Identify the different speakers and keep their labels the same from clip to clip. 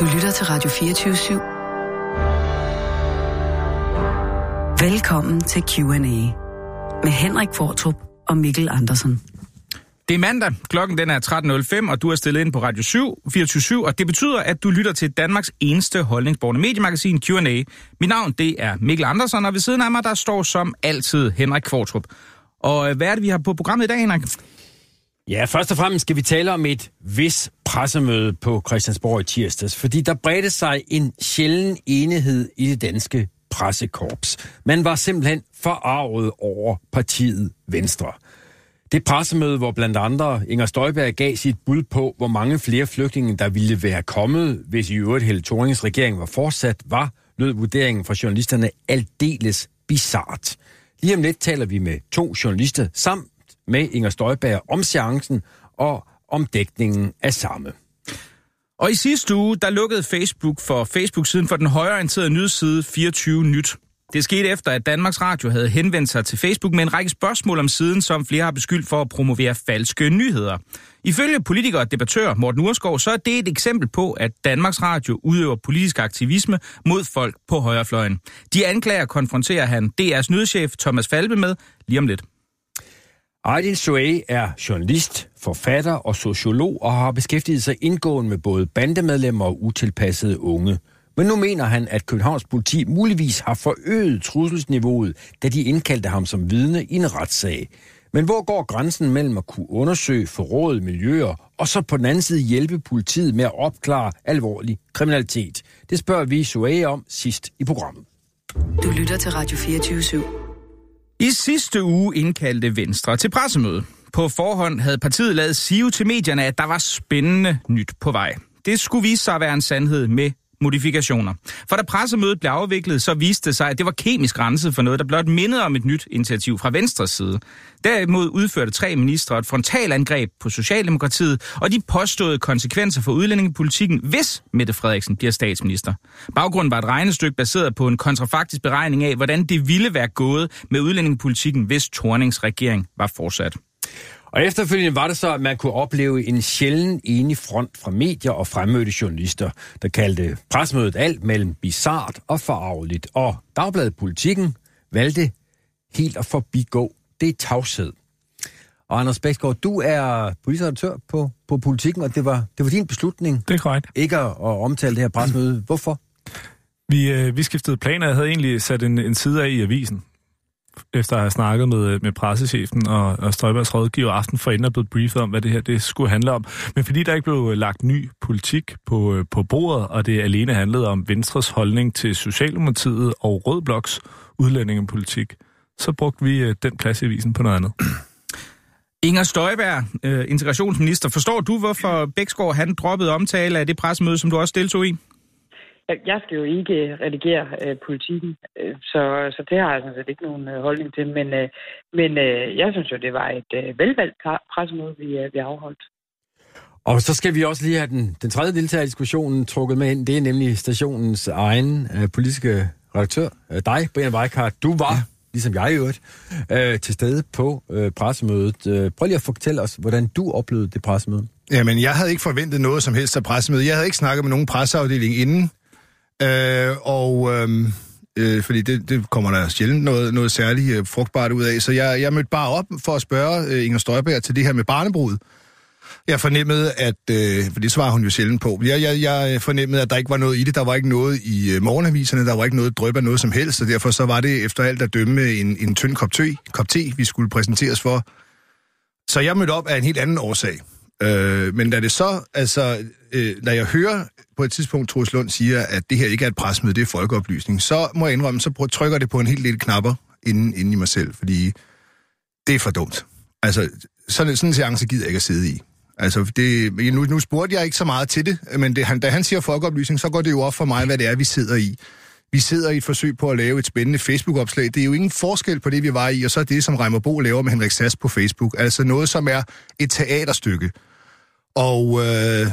Speaker 1: Du lytter til Radio 24 /7. Velkommen til Q&A med Henrik Fortrup og Mikkel Andersen.
Speaker 2: Det er mandag, klokken den er 13.05, og du er stillet ind på Radio 7, 24 og det betyder, at du lytter til Danmarks eneste holdningsborgende mediemagasin Q&A. Mit navn, det er Mikkel Andersen, og ved siden af mig, der står som altid Henrik Kvartrup. Og øh, hvad er det, vi har på programmet i dag, Henrik?
Speaker 3: Ja, først og fremmest skal vi tale om et vis pressemøde på Christiansborg i tirsdags, fordi der bredte sig en sjælden enighed i det danske pressekorps. Man var simpelthen forarvet over partiet Venstre. Det pressemøde, hvor blandt andre Inger Støjberg gav sit bud på, hvor mange flere flygtninge, der ville være kommet, hvis i øvrigt Helle Thorings regering var fortsat, var, lød vurderingen fra journalisterne aldeles bizart. Lige om lidt taler vi med to journalister samt med Inger Støjberg om chancen og om dækningen af samme.
Speaker 2: Og i sidste uge, der lukkede Facebook for Facebook-siden for den højreorienterede nyhedsside 24 Nyt. Det skete efter, at Danmarks Radio havde henvendt sig til Facebook med en række spørgsmål om siden, som flere har beskyldt for at promovere falske nyheder. Ifølge politiker og debattør Morten Urskov, så er det et eksempel på, at Danmarks Radio udøver politisk aktivisme mod folk på højrefløjen. De anklager konfronterer han DR's nyhedschef Thomas Falbe med lige om lidt.
Speaker 3: Aydin Soe er journalist, forfatter og sociolog og har beskæftiget sig indgående med både bandemedlemmer og utilpassede unge. Men nu mener han, at Københavns politi muligvis har forøget trusselsniveauet, da de indkaldte ham som vidne i en retssag. Men hvor går grænsen mellem at kunne undersøge forrådede miljøer, og så på den anden side hjælpe politiet med at opklare alvorlig kriminalitet? Det spørger vi Soe om sidst i programmet.
Speaker 1: Du lytter til Radio 24 /7.
Speaker 2: I sidste uge indkaldte Venstre til pressemøde. På forhånd havde partiet lavet sive til medierne, at der var spændende nyt på vej. Det skulle vise sig at være en sandhed med modifikationer. For da pressemødet blev afviklet, så viste det sig, at det var kemisk renset for noget, der blot mindede om et nyt initiativ fra Venstres side. Derimod udførte tre ministre et frontalangreb på Socialdemokratiet, og de påståede konsekvenser for udlændingepolitikken, hvis Mette Frederiksen bliver statsminister. Baggrunden var et regnestykke baseret på en kontrafaktisk beregning af, hvordan det ville være gået med udlændingepolitikken, hvis Tornings regering var fortsat.
Speaker 3: Og efterfølgende var det så, at man kunne opleve en sjælden enig front fra medier og fremmødte journalister, der kaldte presmødet alt mellem bizart og forarveligt. Og Dagbladet Politikken valgte helt at forbigå det tavshed. Og Anders Bæksgaard, du er politisk på, på politikken, og det var, det var din beslutning.
Speaker 4: Det er korrekt.
Speaker 3: Ikke at, at omtale det her presmøde. Hvorfor?
Speaker 4: Vi, øh, vi skiftede planer. Jeg havde egentlig sat en, en side af i avisen, efter at have snakket med, øh, med pressechefen og, og Støjbergs rådgiver aften for inden er blevet briefet om, hvad det her det skulle handle om. Men fordi der ikke blev øh, lagt ny politik på, øh, på bordet, og det alene handlede om Venstres holdning til Socialdemokratiet og Rød Bloks udlændingepolitik, så brugte vi den plads i avisen på noget andet.
Speaker 2: Inger Støjberg, integrationsminister, forstår du, hvorfor Bæksgaard han droppede omtale af det pressemøde, som du også deltog i?
Speaker 5: Jeg skal jo ikke redigere øh, politikken, øh, så, så det har jeg sådan set ikke nogen øh, holdning til. Men, øh, men øh, jeg synes jo, det var et øh, velvalgt pressemøde, vi, øh, vi afholdt.
Speaker 3: Og så skal vi også lige have den, den tredje deltager i diskussionen trukket med ind. Det er nemlig stationens egen øh, politiske redaktør, øh, dig, Brian Weikart. Du var, ja. ligesom jeg i øvrigt, øh, til stede på øh, pressemødet. Øh, prøv lige at fortælle os, hvordan du oplevede det pressemøde.
Speaker 6: Jamen, jeg havde ikke forventet noget som helst af pressemødet. Jeg havde ikke snakket med nogen presseafdeling inden. Øh, og øh, øh, fordi det, det kommer der sjældent noget, noget særligt øh, frugtbart ud af. Så jeg, jeg mødte bare op for at spørge øh, Inger Støjberg til det her med barnebrud. Jeg fornemmede, at, øh, for det svarer hun jo sjældent på, jeg, jeg, jeg øh, fornemmede, at der ikke var noget i det. Der var ikke noget i øh, morgenaviserne, der var ikke noget drøb af noget som helst, og derfor så var det efter alt at dømme en, en tynd kop te, kop te, vi skulle præsenteres for. Så jeg mødte op af en helt anden årsag. Øh, men da det så, altså, øh, da jeg hører på et tidspunkt, Troels Lund siger, at det her ikke er et presmøde, det er folkeoplysning, så må jeg indrømme, så trykker det på en helt lille knapper inden, inden i mig selv, fordi det er for dumt. Altså, sådan, sådan en seance gider jeg ikke at sidde i. Altså, det, nu, nu spurgte jeg ikke så meget til det, men det, han, da han siger folkeoplysning, så går det jo op for mig, hvad det er, vi sidder i. Vi sidder i et forsøg på at lave et spændende Facebook-opslag. Det er jo ingen forskel på det, vi var i, og så er det, som Reimer Bo laver med Henrik Sass på Facebook. Altså noget, som er et teaterstykke. Og øh,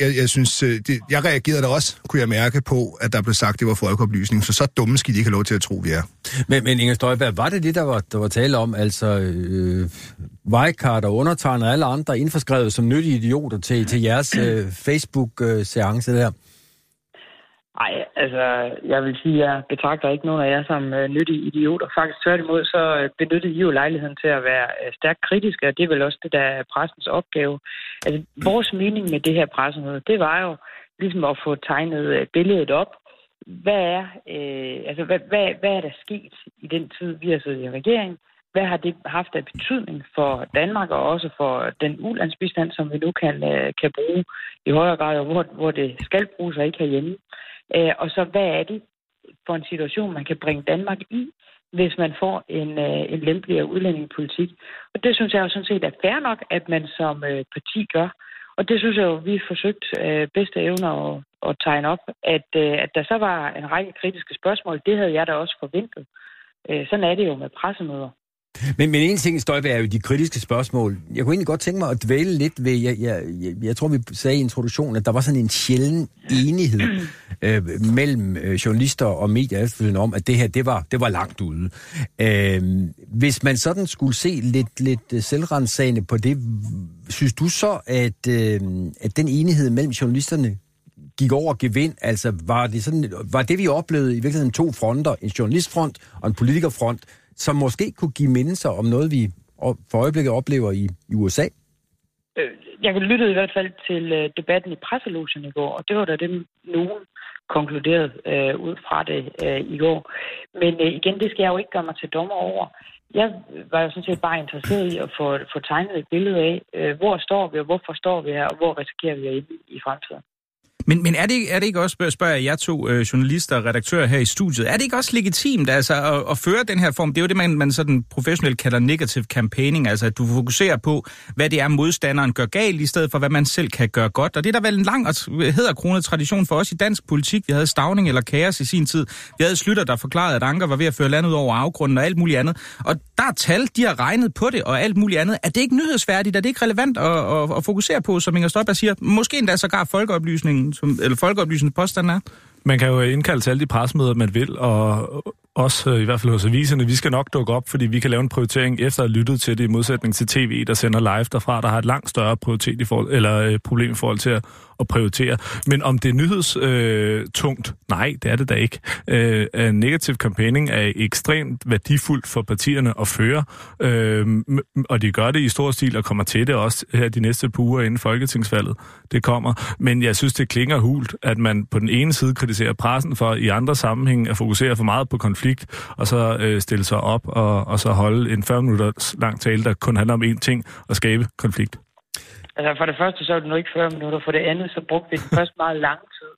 Speaker 6: jeg, jeg synes, øh, det, jeg reagerede da også, kunne jeg mærke på, at der blev sagt, at det var folkeoplysning. Så så dumme skal de ikke have lov til at tro, vi er.
Speaker 3: Men, men Inger Støjberg, var det det, der var, der var tale om? Altså, øh, Weikart og undertegnet alle andre indforskrevet som nyttige idioter til, til jeres øh, Facebook-seance øh, der?
Speaker 5: Nej, altså, jeg vil sige, at jeg betragter ikke nogen af jer som øh, nyttige idioter. Faktisk tværtimod, så øh, benyttede I jo lejligheden til at være øh, stærkt kritiske, og det er vel også det, der er pressens opgave. Altså, vores mening med det her pressemøde, det var jo ligesom at få tegnet øh, billedet op. Hvad er, øh, altså, hvad, hvad, hvad er der sket i den tid, vi har siddet i regeringen? Hvad har det haft af betydning for Danmark og også for den ulandsbistand, som vi nu kan, øh, kan bruge i højere grad, og hvor, hvor det skal bruges og ikke herhjemme? Øh, og så hvad er det for en situation, man kan bringe Danmark i, hvis man får en, øh, en lempeligere udlændingepolitik. Og det synes jeg jo sådan set er fair nok, at man som øh, parti gør. Og det synes jeg jo, vi har forsøgt øh, bedste evner at, at tegne op. At, øh, at der så var en række kritiske spørgsmål, det havde jeg da også forventet. Øh, sådan er det jo med pressemøder.
Speaker 3: Men, men en ting, Støjberg, er jo de kritiske spørgsmål. Jeg kunne egentlig godt tænke mig at dvæle lidt ved, jeg, jeg, jeg, jeg tror, vi sagde i introduktionen, at der var sådan en sjælden enighed øh, mellem øh, journalister og medier om, at det her, det var, det var langt ude. Øh, hvis man sådan skulle se lidt, lidt øh, selvrensagende på det, synes du så, at, øh, at den enighed mellem journalisterne gik over gevind? Altså, var det, sådan, var det, vi oplevede i virkeligheden to fronter, en journalistfront og en politikerfront, som måske kunne give mindelser om noget, vi for øjeblikket oplever i, i USA?
Speaker 5: Øh, jeg lyttede i hvert fald til øh, debatten i presselogen i går, og det var da det, nogen konkluderede øh, ud fra det øh, i går. Men øh, igen, det skal jeg jo ikke gøre mig til dommer over. Jeg var jo sådan set bare interesseret i at få, få tegnet et billede af, øh, hvor står vi, og hvorfor står vi her, og hvor risikerer vi at ende i fremtiden.
Speaker 2: Men, men er, det, er det ikke også, spørger jeg to øh, journalister og redaktører her i studiet, er det ikke også legitimt altså, at, at føre den her form? Det er jo det, man, man sådan professionelt kalder negative campaigning, altså at du fokuserer på, hvad det er, modstanderen gør galt, i stedet for, hvad man selv kan gøre godt. Og det er der vel en lang og hedderkronet tradition for os i dansk politik. Vi havde Stavning eller Kaos i sin tid. Vi havde Slytter, der forklarede, at Anker var ved at føre landet over afgrunden og alt muligt andet. Og der er tal, de har regnet på det og alt muligt andet. Er det ikke nyhedsværdigt? Er det ikke relevant at, at, at fokusere på, som Inger Støjberg siger? Måske endda sågar folkeoplysningen som, eller folkeoplysende påstand er?
Speaker 4: Man kan jo indkalde til alle de pressemøder, man vil, og også øh, i hvert fald hos aviserne, vi skal nok dukke op, fordi vi kan lave en prioritering efter at have lyttet til det, i modsætning til tv, der sender live derfra, der har et langt større prioritet i forhold, eller, øh, problem i forhold til at, at prioritere. Men om det er nyhedstungt, øh, nej, det er det da ikke. Øh, øh negativ campaigning er ekstremt værdifuldt for partierne at føre, øh, og de gør det i stor stil og kommer til det også her de næste par uger inden folketingsvalget. Det kommer. Men jeg synes, det klinger hult, at man på den ene side kritiserer pressen for i andre sammenhæng at fokusere for meget på konflikt, og så øh, stille sig op og, og så holde en 40 minutter lang tale, der kun handler om én ting, at skabe konflikt.
Speaker 5: Altså for det første, så er det nu ikke 40 minutter. For det andet, så brugte vi den først meget lang tid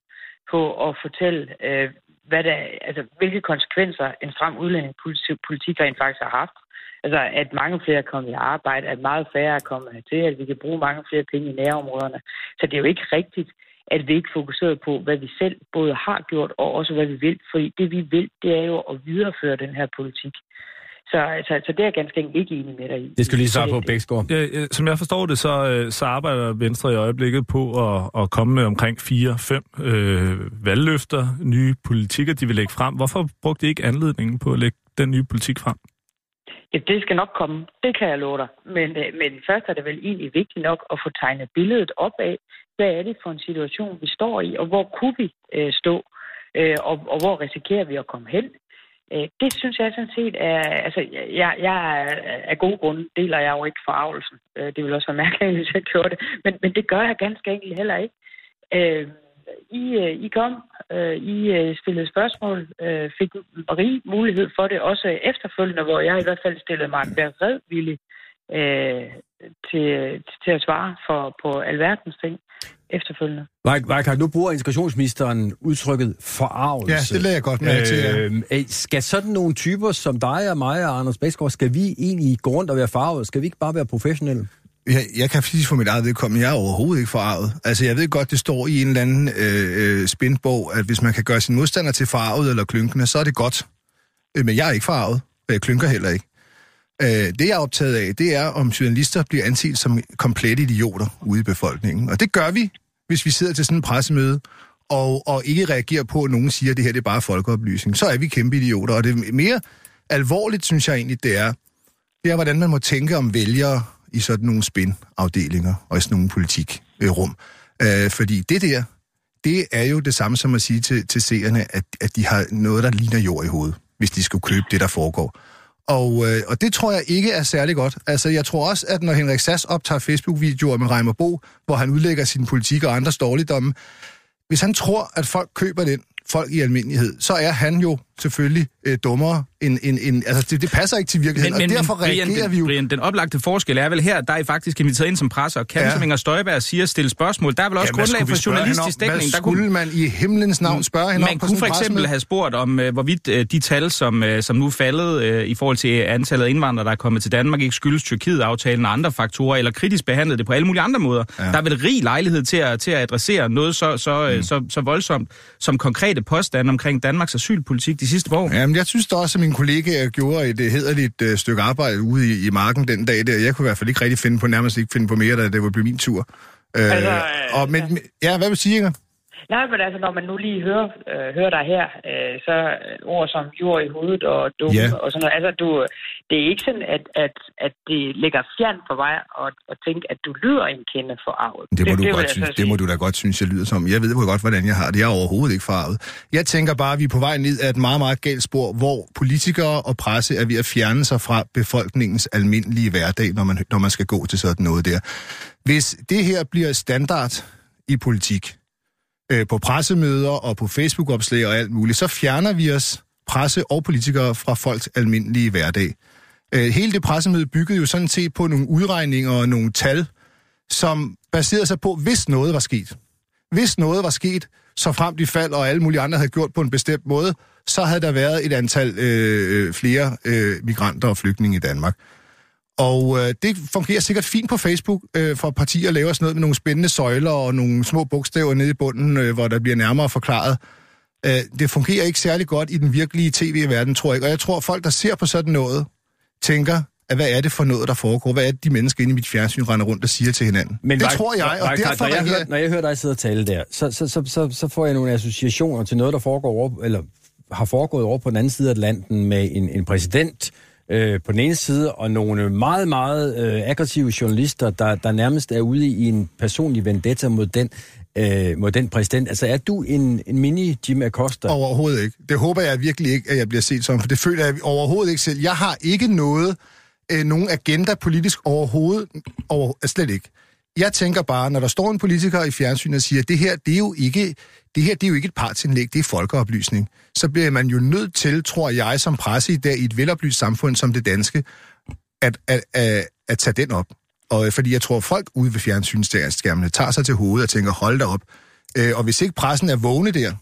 Speaker 5: på at fortælle, øh, hvad der, altså, hvilke konsekvenser en stram udlændingepolitik rent faktisk har haft. Altså, at mange flere er kommet i arbejde, at meget færre er kommet til, at vi kan bruge mange flere penge i nærområderne. Så det er jo ikke rigtigt, at vi ikke fokuserer på, hvad vi selv både har gjort, og også hvad vi vil. Fordi det, vi vil, det er jo at videreføre den her politik. Så, altså, så det er jeg ganske enkelt ikke enig med dig i.
Speaker 3: Det skal lige svare på, Bæksgaard.
Speaker 4: Ja, som jeg forstår det, så, øh, så arbejder Venstre i øjeblikket på at, at komme med omkring 4-5 øh, valgløfter, nye politikker, de vil lægge frem. Hvorfor brugte I ikke anledningen på at lægge den nye politik frem?
Speaker 5: Ja, det skal nok komme. Det kan jeg love dig. Men, øh, men først er det vel egentlig vigtigt nok at få tegnet billedet op af, hvad er det for en situation, vi står i, og hvor kunne vi øh, stå, øh, og, og hvor risikerer vi at komme hen. Øh, det synes jeg sådan set er, altså jeg, jeg af gode grunde deler jeg jo ikke forarvelsen. Øh, det vil også være mærkeligt, hvis jeg gjorde det, men, men det gør jeg ganske enkelt heller ikke. Øh, I, øh, I kom, øh, I øh, stillede spørgsmål, øh, fik rig mulighed for det også efterfølgende, hvor jeg i hvert fald stillede mig beredvillig øh, til, til at svare for, på alverdens ting efterfølgende.
Speaker 3: Vejkard, nu bruger integrationsministeren udtrykket forarvelse.
Speaker 6: Ja, det lader jeg godt med til, ja.
Speaker 3: Øh, skal sådan nogle typer som dig og mig og Anders Bæsgaard, skal vi egentlig gå rundt og være farvet? Skal vi ikke bare være professionelle?
Speaker 6: Jeg, jeg kan faktisk for mit eget vedkommende, jeg er overhovedet ikke farvet. Altså, jeg ved godt, det står i en eller anden øh, øh, spindbog, at hvis man kan gøre sin modstander til farvet eller klynkende, så er det godt. Øh, men jeg er ikke farvet, og jeg klynker heller ikke. Øh, det, jeg er optaget af, det er, om journalister bliver anset som komplette idioter ude i befolkningen. Og det gør vi, hvis vi sidder til sådan en pressemøde, og, og ikke reagerer på, at nogen siger, at det her det er bare folkeoplysning. Så er vi kæmpe idioter. Og det mere alvorligt, synes jeg egentlig, det er, det er, hvordan man må tænke om vælgere i sådan nogle spinafdelinger og i sådan nogle politikrum. Øh, fordi det der, det er jo det samme som at sige til, til seerne, at, at de har noget, der ligner jord i hovedet, hvis de skulle købe det, der foregår. Og, øh, og det tror jeg ikke er særlig godt. Altså, jeg tror også, at når Henrik Sass optager Facebook-videoer med Reimer Bo, hvor han udlægger sin politik og andres dårligdomme, hvis han tror, at folk køber den, folk i almindelighed, så er han jo selvfølgelig øh, dummere end... end, end altså, det, det passer ikke til virkeligheden, men, men, og derfor
Speaker 2: men, Brian,
Speaker 6: reagerer
Speaker 2: den,
Speaker 6: vi jo...
Speaker 2: Brian, den oplagte forskel er vel her, der er I faktisk inviteret ind som presser, og kan ja. som Inger Støjberg siger, stille spørgsmål. Der er vel også
Speaker 6: ja,
Speaker 2: grundlag for journalistisk dækning.
Speaker 6: Hvad
Speaker 2: der
Speaker 6: skulle man i himlens navn spørge hende
Speaker 2: Man
Speaker 6: om på
Speaker 2: kunne for eksempel have spurgt om, uh, hvorvidt uh, de tal, som, uh, som nu er faldet uh, i forhold til antallet af indvandrere, der er kommet til Danmark, ikke skyldes Tyrkiet-aftalen og andre faktorer, eller kritisk behandlet det på alle mulige andre måder. Ja. Der er vel rig lejlighed til at, til at adressere noget så, så, mm. så, så, så voldsomt som konkrete påstande omkring Danmarks asylpolitik de sidste år.
Speaker 6: Jamen, jeg synes da også, at min kollega gjorde et uh, hederligt uh, stykke arbejde ude i, i marken den dag der. Jeg kunne i hvert fald ikke rigtig finde på, nærmest ikke finde på mere, da det var min tur. Uh, altså, øh, og, men, ja, hvad vil sige, Inger?
Speaker 5: Nej, men altså, når man nu lige hører, øh, hører dig her, øh, så ord som jord i hovedet og dumme ja. og sådan noget, altså, du, det er ikke sådan, at, at, at det ligger fjern for mig at, at tænke, at du lyder en kende for arvet.
Speaker 6: Det må, det, du det, godt synes, det må du da godt synes, jeg lyder som. Jeg ved jo godt, hvordan jeg har det. Jeg er overhovedet ikke farvet. Jeg tænker bare, at vi er på vej ned af et meget, meget galt spor, hvor politikere og presse er ved at fjerne sig fra befolkningens almindelige hverdag, når man, når man skal gå til sådan noget der. Hvis det her bliver standard i politik, øh, på pressemøder og på Facebook-opslag og alt muligt, så fjerner vi os presse og politikere fra folks almindelige hverdag. Øh, hele det pressemøde byggede jo sådan set på nogle udregninger og nogle tal, som baserede sig på, hvis noget var sket. Hvis noget var sket, så frem de fald og alle mulige andre havde gjort på en bestemt måde, så havde der været et antal øh, øh flere øh, migranter og flygtninge i Danmark. Og øh, det fungerer sikkert fint på Facebook, øh, for partier laver sådan noget med nogle spændende søjler og nogle små bogstaver nede i bunden, øh, hvor der bliver nærmere forklaret. Øh, det fungerer ikke særlig godt i den virkelige tv-verden, tror jeg ikke. Og jeg tror, folk, der ser på sådan noget, tænker, at hvad er det for noget, der foregår? Hvad er det, de mennesker inde i mit fjernsyn render rundt og siger til hinanden? Men det var, tror jeg, og var, derfor...
Speaker 3: Når jeg, hører, når jeg hører dig sidde og tale der, så, så, så, så, så får jeg nogle associationer til noget, der foregår over, eller har foregået over på den anden side af Atlanten med en, en præsident, øh, på den ene side, og nogle meget, meget øh, aggressive journalister, der, der nærmest er ude i en personlig vendetta mod den, øh, mod den præsident. Altså, er du en, en mini-Jim Acosta?
Speaker 6: Overhovedet ikke. Det håber jeg virkelig ikke, at jeg bliver set som, for det føler jeg overhovedet ikke selv. Jeg har ikke noget, øh, nogen agenda politisk overhovedet, over, slet ikke. Jeg tænker bare, når der står en politiker i fjernsynet og siger, at det her, det er jo ikke, det her, det er jo ikke et partsindlæg, det er folkeoplysning. Så bliver man jo nødt til, tror jeg, som presse i dag i et veloplyst samfund som det danske, at, at, at, at tage den op. Og øh, fordi jeg tror, folk ude ved fjernsynsskærmene tager sig til hovedet og tænker, hold da op. Øh, og hvis ikke pressen er vågne der,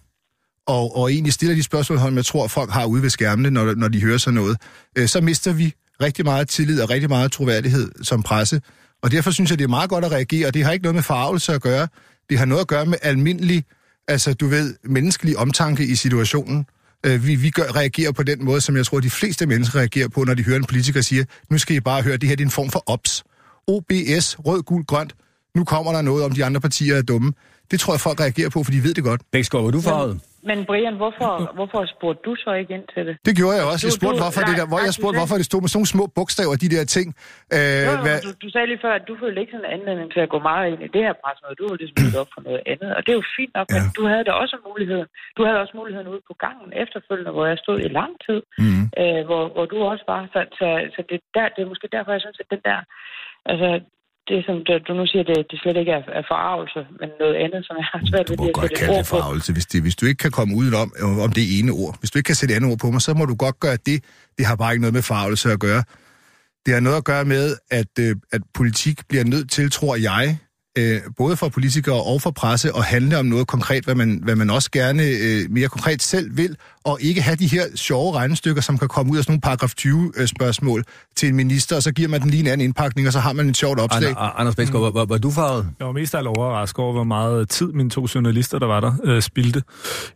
Speaker 6: og, og egentlig stiller de spørgsmål, som jeg tror, folk har ude ved skærmene, når, når de hører sådan noget, øh, så mister vi rigtig meget tillid og rigtig meget troværdighed som presse. Og derfor synes jeg, det er meget godt at reagere, og det har ikke noget med farvelse at gøre. Det har noget at gøre med almindelig, altså du ved, menneskelig omtanke i situationen. Øh, vi, vi gør, reagerer på den måde, som jeg tror, de fleste mennesker reagerer på, når de hører en politiker sige, nu skal I bare høre, det her det er en form for OBS. OBS, rød, gul, grønt. Nu kommer der noget om, de andre partier er dumme. Det tror jeg, folk reagerer på, for de ved det godt.
Speaker 3: Bæksgaard, er du farvet?
Speaker 5: Men Brian, hvorfor, hvorfor spurgte du så ikke ind til det?
Speaker 6: Det gjorde jeg også. Jeg spurgte, hvorfor, du, det der, hvor jeg spurgte, hvorfor det stod med sådan nogle små bogstaver, de der ting.
Speaker 5: Øh, jo, hvad... du, du, sagde lige før, at du følte ikke sådan en anledning til at gå meget ind i det her pres, Du var ligesom op for noget andet. Og det er jo fint nok, ja. men du havde da også muligheden. Du havde også muligheden ude på gangen efterfølgende, hvor jeg stod i lang tid, mm. øh, hvor, hvor du også var. Så, så, så det, der, det er måske derfor, jeg synes, at den der... Altså, det, som du nu siger, det, det slet ikke er, er forarvelse, men noget andet, som jeg har svært ved
Speaker 6: at sætte godt kalde det forarvelse, hvis, det, hvis du ikke kan komme ud om, om det ene ord. Hvis du ikke kan sætte andet ord på mig, så må du godt gøre det. Det har bare ikke noget med forarvelse at gøre. Det har noget at gøre med, at, øh, at politik bliver nødt til, tror jeg, øh, både for politikere og for presse at handle om noget konkret, hvad man, hvad man også gerne øh, mere konkret selv vil, og ikke have de her sjove regnestykker, som kan komme ud af sådan nogle paragraf 20-spørgsmål øh, til en minister, og så giver man den lige en anden indpakning, og så har man en sjovt opslag.
Speaker 3: Ander, Anders Bæsgaard, mm. var, var du farvet?
Speaker 4: Jeg var mest af overrasket over, hvor meget tid mine to journalister, der var der, øh, spildte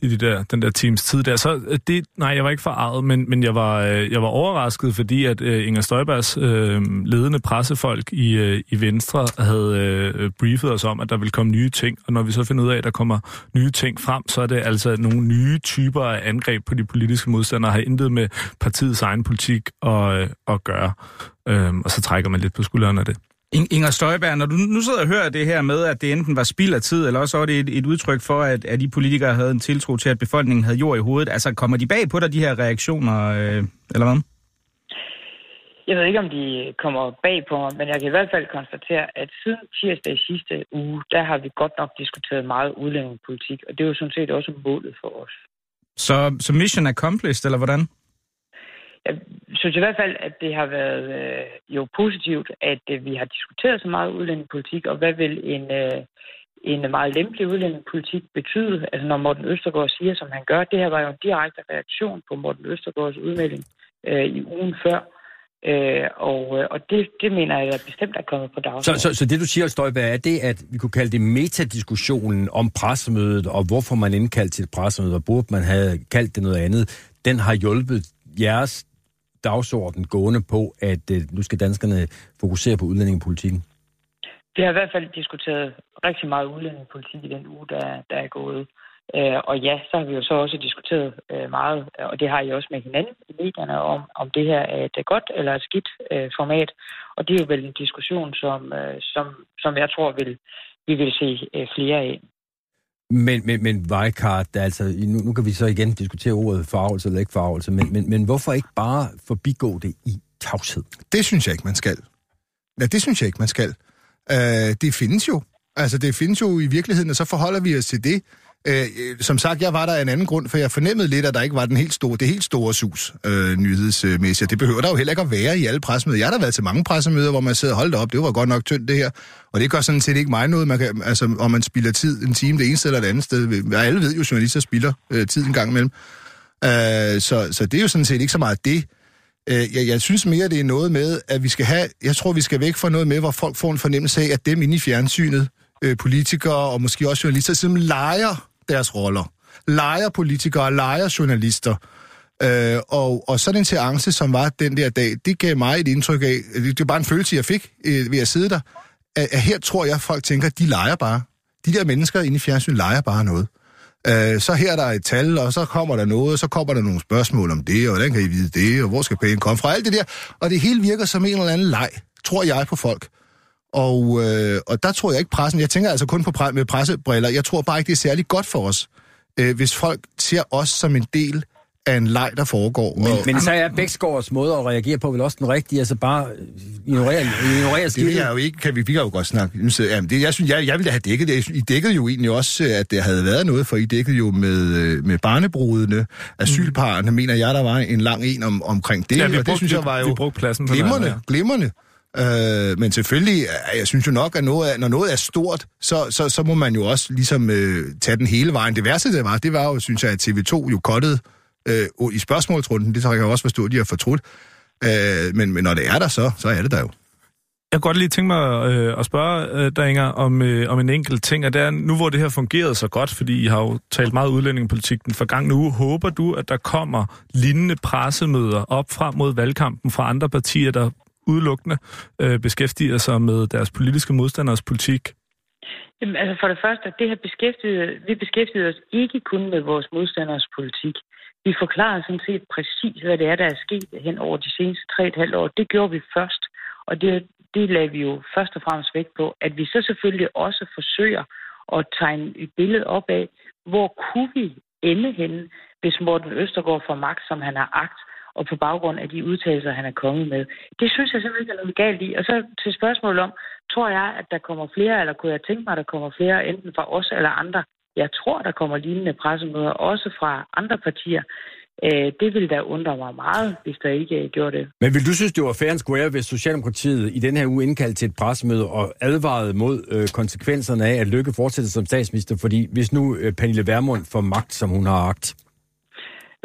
Speaker 4: i de der, den der teams tid der. Så øh, det, nej, jeg var ikke farvet, men, men jeg, var, øh, jeg var overrasket, fordi at øh, Inger Støjbergs øh, ledende pressefolk i, øh, i Venstre havde øh, briefet os om, at der vil komme nye ting, og når vi så finder ud af, at der kommer nye ting frem, så er det altså nogle nye typer af angreb på de politiske modstandere, har intet med partiets egen politik at, øh, at gøre. Øhm, og så trækker man lidt på skuldrene af det.
Speaker 2: Inger Støjberg, når du nu sidder og hører det her med, at det enten var spild af tid, eller også var det et, et udtryk for, at, at de politikere havde en tiltro til, at befolkningen havde jord i hovedet. Altså, kommer de bag på dig, de her reaktioner, øh, eller hvad?
Speaker 5: Jeg ved ikke, om de kommer bag på mig, men jeg kan i hvert fald konstatere, at siden tirsdag i sidste uge, der har vi godt nok diskuteret meget udlændingepolitik, og det er jo sådan set også målet for os.
Speaker 2: Så, så mission accomplished, eller hvordan?
Speaker 5: Jeg synes i hvert fald, at det har været øh, jo positivt, at øh, vi har diskuteret så meget udlændingepolitik, og hvad vil en, øh, en meget lempelig udlændingepolitik betyde? Altså når Morten Østergaard siger, som han gør, det her var jo en direkte reaktion på Morten Østergaards udmelding øh, i ugen før. Øh, og øh, og det, det mener jeg bestemt er kommet på dagsordenen.
Speaker 3: Så, så, så det du siger, Støjberg, er det, at vi kunne kalde det metadiskussionen om pressemødet, og hvorfor man indkaldte til et pressemøde, og burde man have kaldt det noget andet, den har hjulpet jeres dagsorden gående på, at øh, nu skal danskerne fokusere på udlændingepolitikken?
Speaker 5: Vi har i hvert fald diskuteret rigtig meget udlændingepolitik i den uge, der, der er gået. Øh, og ja, så har vi jo så også diskuteret øh, meget, og det har I også med hinanden i medierne, om, om det her er et godt eller et skidt øh, format. Og det er jo vel en diskussion, som, øh, som, som jeg tror, vil, vi vil se øh, flere af.
Speaker 3: Men, men, men Vejkart, altså, nu, nu kan vi så igen diskutere ordet farvelse eller ikke farvelse, men, men, men hvorfor ikke bare forbigå det i tavshed?
Speaker 6: Det synes jeg ikke, man skal. Ja, det synes jeg ikke, man skal. Øh, det findes jo. Altså, det findes jo i virkeligheden, og så forholder vi os til det. Øh, som sagt, jeg var der af en anden grund, for jeg fornemmede lidt, at der ikke var den helt store, det helt store sus øh, nyhedsmæssigt. Det behøver der jo heller ikke at være i alle pressemøder. Jeg har da været til mange pressemøder, hvor man sidder og holdt op. Det var godt nok tyndt, det her. Og det gør sådan set ikke mig noget, man kan, altså, om man spilder tid en time det ene sted eller det andet sted. Alle ved jo, at journalister spilder øh, tid en gang imellem. Øh, så, så det er jo sådan set ikke så meget det. Øh, jeg, jeg synes mere, det er noget med, at vi skal have... Jeg tror, vi skal væk fra noget med, hvor folk får en fornemmelse af, at dem inde i fjernsynet, øh, politikere og måske også journalister, simpelthen leger deres roller. Leger politikere, leger journalister. Øh, og, og sådan en seance, som var den der dag, det gav mig et indtryk af, det var bare en følelse, jeg fik øh, ved at sidde der, at, at her tror jeg, at folk tænker, de leger bare. De der mennesker inde i fjernsyn leger bare noget. Øh, så her er der et tal, og så kommer der noget, og så kommer der nogle spørgsmål om det, og hvordan kan I vide det, og hvor skal penge komme fra, alt det der. Og det hele virker som en eller anden leg, tror jeg på folk. Og, øh, og der tror jeg ikke pressen, jeg tænker altså kun på pre- med pressebriller, jeg tror bare ikke, det er særlig godt for os, øh, hvis folk ser os som en del af en leg, der foregår.
Speaker 3: Men, og, men så er Bæksgaards måde at reagere på vel også den rigtige, altså bare ignorere, ignorere
Speaker 6: Det vil jeg jo ikke, kan vi, vi kan jo godt snakke. Jamen, det, jeg, synes, jeg, jeg ville have dækket det. I dækkede jo egentlig også, at der havde været noget, for I dækkede jo med, med barnebrudene, asylparerne, mm. mener jeg, der var en lang en om, omkring det.
Speaker 4: Ja, vi
Speaker 6: og
Speaker 4: brugte,
Speaker 6: det synes jeg var jo
Speaker 4: vi brugte pladsen på
Speaker 6: glimrende, glimrende. Øh, men selvfølgelig, øh, jeg synes jo nok, at noget er, når noget er stort, så, så, så må man jo også ligesom øh, tage den hele vejen. Det værste, det var, det var jo, synes jeg, at TV2 jo kottede øh, i spørgsmålsrunden. Det kan jeg også forstå, at de har fortrudt. Øh, men, men når det er der så, så er det der jo.
Speaker 4: Jeg kunne godt lige tænke mig øh, at spørge øh, dig, Inger, om, øh, om en enkelt ting, og det er, nu hvor det her fungerede så godt, fordi I har jo talt meget udlændingepolitik den forgangne uge, håber du, at der kommer lignende pressemøder op frem mod valgkampen fra andre partier, der udelukkende øh, beskæftiger sig med deres politiske modstanders politik?
Speaker 5: Jamen, altså for det første, det her beskæftiget, vi beskæftiger os ikke kun med vores modstanders politik. Vi forklarer sådan set præcis, hvad det er, der er sket hen over de seneste 3,5 år. Det gjorde vi først, og det, det lagde vi jo først og fremmest vægt på, at vi så selvfølgelig også forsøger at tegne et billede op af, hvor kunne vi ende henne, hvis Morten Østergaard får magt, som han har agt, og på baggrund af de udtalelser, han er kommet med. Det synes jeg simpelthen er noget galt i. Og så til spørgsmålet om, tror jeg, at der kommer flere, eller kunne jeg tænke mig, at der kommer flere, enten fra os eller andre? Jeg tror, der kommer lignende pressemøder, også fra andre partier. Øh, det ville da undre mig meget, hvis der ikke øh, gjorde det.
Speaker 3: Men vil du synes, det var fair and square, hvis Socialdemokratiet i den her uge indkaldte til et pressemøde og advarede mod øh, konsekvenserne af, at Lykke fortsætter som statsminister? Fordi hvis nu øh, Pernille Vermund får magt, som hun har agt,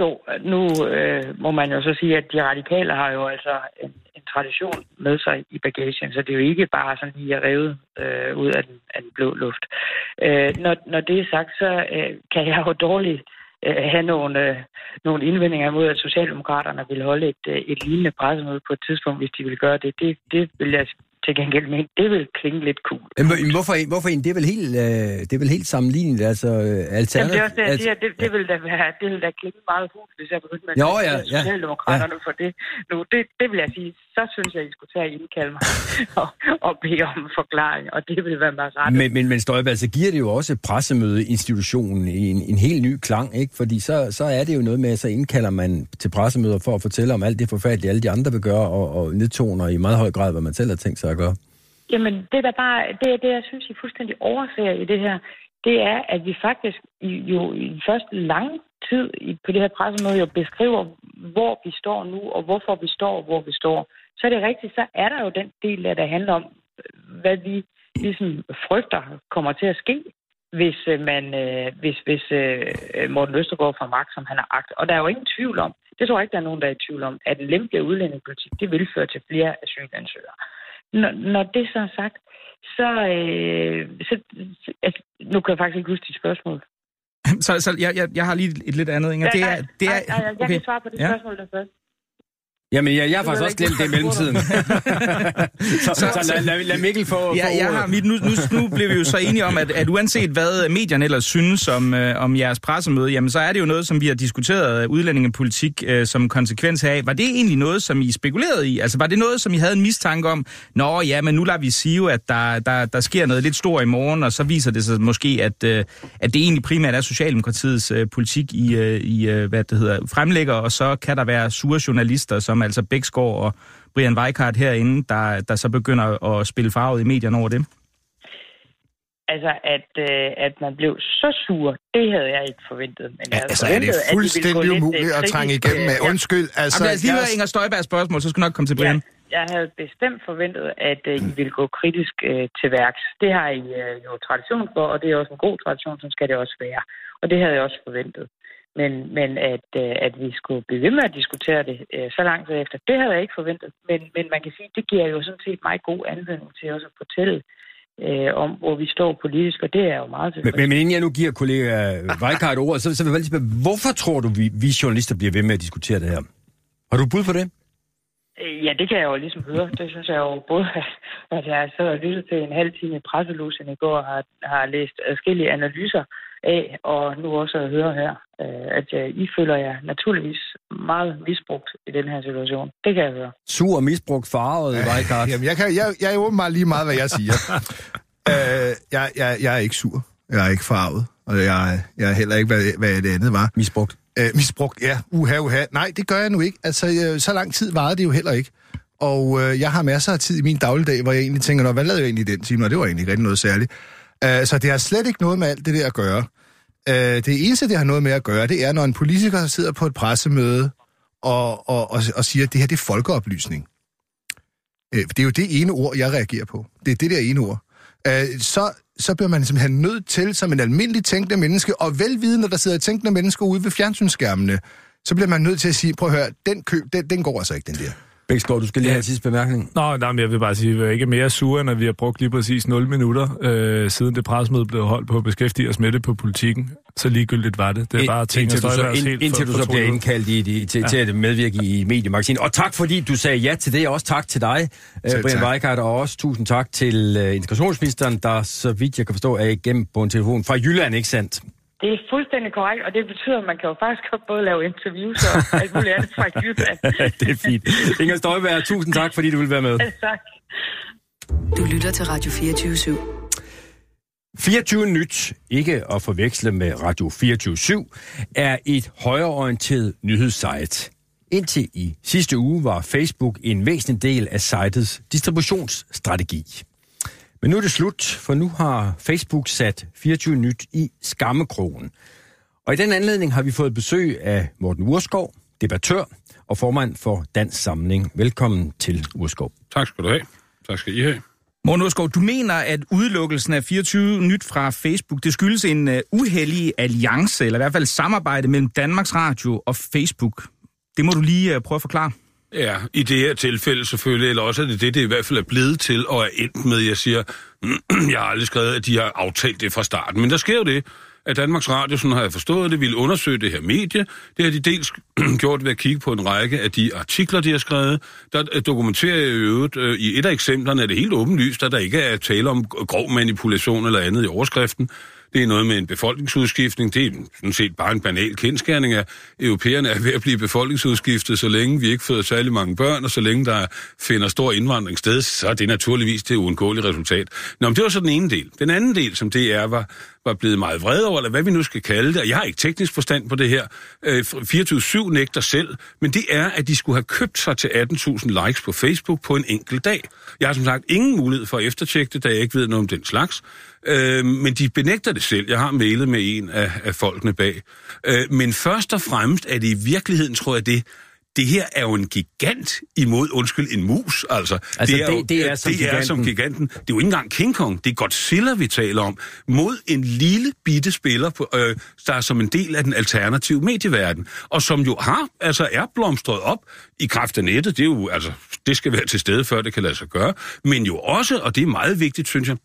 Speaker 5: jo, nu øh, må man jo så sige, at de radikale har jo altså en, en tradition med sig i bagagen, så det er jo ikke bare sådan lige at revet øh, ud af den, af den blå luft. Øh, når, når det er sagt, så øh, kan jeg jo dårligt øh, have nogle, øh, nogle indvendinger imod, at Socialdemokraterne vil holde et, øh, et lignende pressemøde på et tidspunkt, hvis de vil gøre det. Det, det vil jeg til gengæld men det vil klinge lidt cool.
Speaker 3: Men, hvorfor, hvorfor egentlig? Det er vel helt, øh, det er vel helt sammenlignet, altså
Speaker 5: Jamen,
Speaker 3: alternativ...
Speaker 5: det er også det, jeg siger, det, det, vil da være, det vil da klinge meget hult, hvis jeg begyndte med
Speaker 3: Jo, ja, ja,
Speaker 5: Socialdemokraterne for det. Nu, det, det vil jeg sige, så synes jeg, I skulle tage og indkalde mig og, og bede om en forklaring, og det vil være mig ret.
Speaker 3: Men, men, men Støjberg, så giver det jo også pressemødeinstitutionen en, en helt ny klang, ikke? Fordi så, så er det jo noget med, at så indkalder man til pressemøder for at fortælle om alt det forfærdelige, alle de andre vil gøre, og, og nedtoner i meget høj grad, hvad man selv har tænkt sig at gøre.
Speaker 5: Jamen, det der bare, det er det, jeg synes, I fuldstændig overser i det her. Det er, at vi faktisk jo i første lang tid på det her pressemøde jo beskriver, hvor vi står nu, og hvorfor vi står, hvor vi står. Så er det rigtigt, så er der jo den del, der, der handler om, hvad vi ligesom frygter kommer til at ske, hvis øh, man, øh, hvis, hvis øh, Morten Østergaard får magt, som han har agt. Og der er jo ingen tvivl om, det tror jeg ikke, der er nogen, der er i tvivl om, at en lempelig udlændingepolitik, det vil føre til flere asylansøgere. Når, når det så er sagt, så, øh, så altså, nu kan jeg faktisk ikke huske de spørgsmål.
Speaker 2: Så, så jeg, jeg, jeg har lige et lidt andet, Inger. Det er, det er,
Speaker 5: nej, nej, jeg
Speaker 2: okay.
Speaker 5: kan svare på det
Speaker 2: Ja.
Speaker 5: spørgsmål der først.
Speaker 3: Jamen, jeg, jeg har faktisk også glemt det i mellemtiden. så, så, så lad, lad, lad Mikkel få...
Speaker 2: Ja,
Speaker 3: få
Speaker 2: jeg har mit, nu, nu, nu blev vi jo så enige om, at, at uanset hvad medierne ellers synes om, øh, om jeres pressemøde, jamen så er det jo noget, som vi har diskuteret øh, udlændingepolitik øh, som konsekvens af. Var det egentlig noget, som I spekulerede i? Altså var det noget, som I havde en mistanke om? Nå ja, men nu lader vi sige, at der, der, der sker noget lidt stort i morgen, og så viser det sig måske, at, øh, at det egentlig primært er Socialdemokratiets øh, politik, I, øh, I øh, hvad det hedder, fremlægger, og så kan der være sure journalister, som altså Bæksgaard og Brian Weikart herinde, der, der så begynder at spille farvet i medierne over det?
Speaker 5: Altså, at, øh, at man blev så sur, det havde jeg ikke forventet. Men jeg
Speaker 6: Ja,
Speaker 5: havde
Speaker 6: altså, er det
Speaker 5: forventet, at de ville gå
Speaker 6: fuldstændig
Speaker 5: lidt, øh,
Speaker 6: umuligt at trænge igennem med?
Speaker 5: øh, ja.
Speaker 6: Undskyld, altså...
Speaker 2: Altså, lad os lige
Speaker 6: jeg-
Speaker 2: høre Inger Støjbergs spørgsmål, så skal nok komme til Brian.
Speaker 5: Ja, jeg havde bestemt forventet, at øh, I ville gå kritisk øh, til værks. Det har I øh, jo tradition for, og det er også en god tradition, som skal det også være. Og det havde jeg også forventet. Men, men at, øh, at vi skulle blive ved med at diskutere det øh, så lang tid efter, det havde jeg ikke forventet. Men, men man kan sige, det giver jo sådan set meget god anledning til også at fortælle øh, om, hvor vi står politisk, og det er jo meget
Speaker 3: Men,
Speaker 5: tilfreds.
Speaker 3: men, men inden jeg nu giver kollega Weikart ordet, så, så vil jeg lige spørge, hvorfor tror du, vi, vi journalister bliver ved med at diskutere det her? Har du bud på det?
Speaker 5: Øh, Ja, det kan jeg jo ligesom høre. Det synes jeg jo både, at jeg så har lyttet til en halv time i presselusen i går, har, har læst adskillige analyser af, og nu også at høre her, øh, at øh, I føler jer naturligvis meget misbrugt i den her situation. Det kan jeg høre.
Speaker 3: Sur, misbrugt, farvet Weikart.
Speaker 6: Jamen, jeg, kan, jeg, jeg er åbenbart lige meget, hvad jeg siger. øh, jeg, jeg, jeg er ikke sur. Jeg er ikke farvet. Og jeg, jeg er heller ikke, hvad, hvad det andet var.
Speaker 3: Misbrugt.
Speaker 6: Øh, misbrugt, ja. Uha, uha. Nej, det gør jeg nu ikke. Altså, øh, så lang tid varede det jo heller ikke. Og øh, jeg har masser af tid i min dagligdag, hvor jeg egentlig tænker, Nå, hvad lavede jeg egentlig i den time? Og det var egentlig ikke rigtig noget særligt. Øh, så det har slet ikke noget med alt det der at gøre. Øh, det eneste, det har noget med at gøre, det er, når en politiker sidder på et pressemøde og, og, og, og siger, at det her det er folkeoplysning. Øh, det er jo det ene ord, jeg reagerer på. Det er det der ene ord. Øh, så, så bliver man simpelthen nødt til, som en almindelig tænkende menneske, og velvidende, der sidder tænkende mennesker ude ved fjernsynsskærmene, så bliver man nødt til at sige, prøv at høre, den køb, den, den går altså ikke, den der.
Speaker 3: Bæksgaard, du skal lige have en sidste bemærkning.
Speaker 4: Nå, nej, men jeg vil bare sige, at vi er ikke mere sure, end at vi har brugt lige præcis 0 minutter, øh, siden det presmøde blev holdt på at beskæftige os med det på politikken. Så ligegyldigt var det. Det er bare ting,
Speaker 3: indtil du så, ind,
Speaker 4: helt
Speaker 3: indtil
Speaker 4: for-
Speaker 3: du så bliver indkaldt i, i, til, ja. til at medvirke i mediemagasinet. Og tak fordi du sagde ja til det, og også tak til dig, øh,
Speaker 6: Selv
Speaker 3: Brian. Weikart, og også tusind tak til uh, integrationsministeren, der så vidt jeg kan forstå er igennem på en telefon fra Jylland, ikke sandt?
Speaker 5: Det er fuldstændig korrekt, og det betyder, at man kan jo faktisk godt både lave interviews og alt muligt andet fra Jylland.
Speaker 3: det er fint. Inger Støjberg, tusind tak, fordi du vil være med.
Speaker 5: tak.
Speaker 1: Du lytter til Radio 24 /7.
Speaker 3: 24 Nyt, ikke at forveksle med Radio 24 er et højreorienteret nyhedssite. Indtil i sidste uge var Facebook en væsentlig del af sitets distributionsstrategi. Men nu er det slut, for nu har Facebook sat 24 Nyt i skammekrogen. Og i den anledning har vi fået besøg af Morten Urskov, debattør og formand for Dansk Samling. Velkommen til Urskov.
Speaker 7: Tak skal du have. Tak skal I have.
Speaker 2: Morten Åsgaard, du mener, at udelukkelsen af 24 nyt fra Facebook, det skyldes en uh, uheldig alliance, eller i hvert fald samarbejde mellem Danmarks Radio og Facebook. Det må du lige uh, prøve at forklare.
Speaker 7: Ja, i det her tilfælde selvfølgelig, eller også er det det, det i hvert fald er blevet til og er endt med. Jeg siger, jeg har aldrig skrevet, at de har aftalt det fra starten, men der sker jo det, at Danmarks Radio, sådan har jeg forstået det, ville undersøge det her medie. Det har de dels gjort ved at kigge på en række af de artikler, de har skrevet. Der dokumenterer jeg i øvrigt, øh, i et af eksemplerne er det helt åbenlyst, at der ikke er tale om grov manipulation eller andet i overskriften. Det er noget med en befolkningsudskiftning. Det er sådan set bare en banal kendskærning af, europæerne er ved at blive befolkningsudskiftet, så længe vi ikke føder særlig mange børn, og så længe der finder stor indvandring sted, så er det naturligvis det uundgåelige resultat. Nå, men det var så den ene del. Den anden del, som det er, var, var blevet meget vred over, eller hvad vi nu skal kalde det, og jeg har ikke teknisk forstand på det her, øh, 24-7 nægter selv, men det er, at de skulle have købt sig til 18.000 likes på Facebook på en enkelt dag. Jeg har som sagt ingen mulighed for at eftertjekke det, da jeg ikke ved noget om den slags. Øh, men de benægter det selv. Jeg har mailet med en af, af folkene bag. Øh, men først og fremmest er det i virkeligheden, tror jeg, det, det her er jo en gigant imod, undskyld, en mus, altså.
Speaker 3: Altså,
Speaker 7: det er,
Speaker 3: det-
Speaker 7: jo,
Speaker 3: det er som
Speaker 7: det er som giganten. Det er jo ikke engang King Kong, det er Godzilla, vi taler om, mod en lille bitte spiller, på, øh, der er som en del af den alternative medieverden, og som jo har, altså er blomstret op i kraft af nettet, det er jo, altså, det skal være til stede, før det kan lade sig gøre, men jo også, og det er meget vigtigt, synes jeg,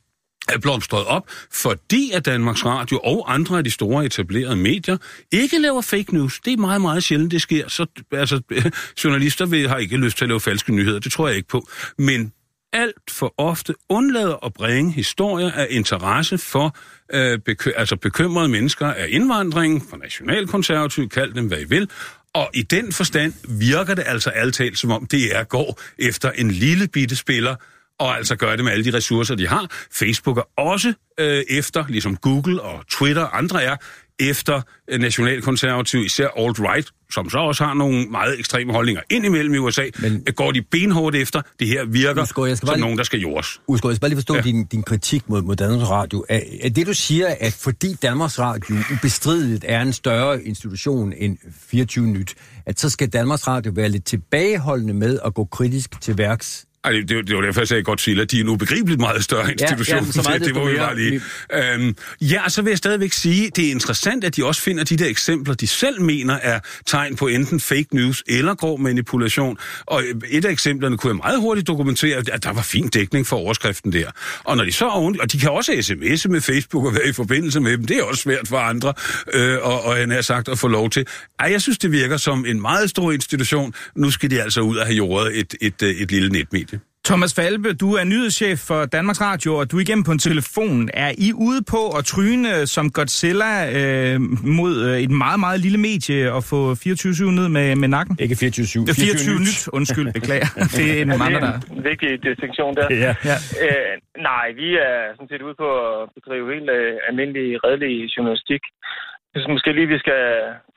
Speaker 7: er blomstret op, fordi at Danmarks Radio og andre af de store etablerede medier ikke laver fake news. Det er meget, meget sjældent, det sker. Så altså, journalister vil, har ikke lyst til at lave falske nyheder, det tror jeg ikke på. Men alt for ofte undlader at bringe historier af interesse for øh, bekø- altså bekymrede mennesker af indvandring, for nationalkonservativ, kald dem hvad I vil, og i den forstand virker det altså altalt, som om det er går efter en lille bitte spiller, og altså gør det med alle de ressourcer, de har. Facebook er også øh, efter, ligesom Google og Twitter og andre er, efter øh, nationalkonservativ, især alt-right, som så også har nogle meget ekstreme holdninger indimellem i USA,
Speaker 3: Men-
Speaker 7: Men... går de benhårdt efter. Det her virker
Speaker 3: Udskår, jeg skal
Speaker 7: som
Speaker 3: lige-
Speaker 7: nogen, der skal jordes.
Speaker 3: Udskåret, jeg skal bare lige forstå. Ja. din, din kritik mod, mod Danmarks Radio. Er, er det, du siger, at fordi Danmarks Radio ubestrideligt er en større institution end 24 Nyt, at så skal Danmarks Radio være lidt tilbageholdende med at gå kritisk til værks?
Speaker 7: Ej, det, det, det var derfor, jeg sagde Godzilla. De er en ubegribeligt meget større institution.
Speaker 3: men så meget
Speaker 7: det, det vi
Speaker 3: mere.
Speaker 7: bare lige. Øhm, ja, og så vil jeg stadigvæk sige, det er interessant, at de også finder de der eksempler, de selv mener er tegn på enten fake news eller grov manipulation. Og et af eksemplerne kunne jeg meget hurtigt dokumentere, at der var fin dækning for overskriften der. Og når de så oven, og de kan også sms'e med Facebook og være i forbindelse med dem, det er også svært for andre, øh, og, og han har sagt at få lov til. Ej, jeg synes, det virker som en meget stor institution. Nu skal de altså ud og have jordet et, et, et, et lille netmedie.
Speaker 2: Thomas Falbe, du er nyhedschef for Danmarks Radio, og du er igennem på en telefon. Er I ude på at tryne som Godzilla øh, mod øh, et meget, meget lille medie og få 24-7 ned med, med nakken?
Speaker 3: Ikke 24-7.
Speaker 2: Det er 24 nyt, undskyld, beklager. Det er en
Speaker 8: Ja, det
Speaker 2: der...
Speaker 8: er en vigtig distinktion der.
Speaker 3: Ja.
Speaker 2: Ja.
Speaker 8: Øh, nej, vi er sådan set ude på at bedrive helt øh, almindelig, redelig journalistik. Jeg synes måske lige, vi skal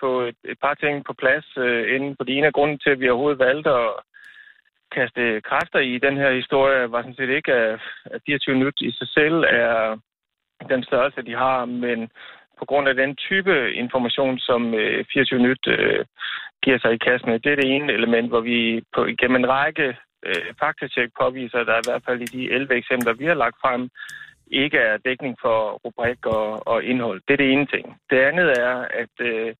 Speaker 8: få et, et par ting på plads øh, inden, fordi en af grunden til, at vi overhovedet valgte at kaste kræfter i den her historie, var sådan set ikke, at, 24 Nyt i sig selv er den størrelse, de har, men på grund af den type information, som øh, 24 Nyt øh, giver sig i kassen med. Det er det ene element, hvor vi på, igennem en række øh, faktatjek påviser, at der i hvert fald i de 11 eksempler, vi har lagt frem, ikke er dækning for rubrik og, og indhold. Det er det ene ting. Det andet er, at øh,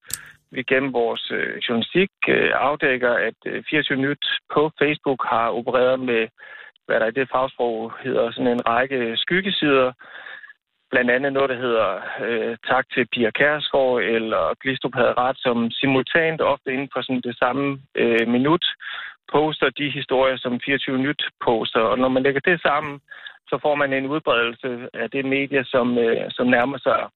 Speaker 8: vi gennem vores øh, journalistik øh, afdækker, at øh, 24 Nyt på Facebook har opereret med, hvad der i det fagsprog hedder, sådan en række skyggesider, blandt andet noget, der hedder øh, tak til Pia Kærsgaard eller Glistrup havde ret, som simultant ofte inden for sådan det samme øh, minut poster de historier, som 24 Nyt poster. Og når man lægger det sammen, så får man en udbredelse af det medie, som, øh, som nærmer sig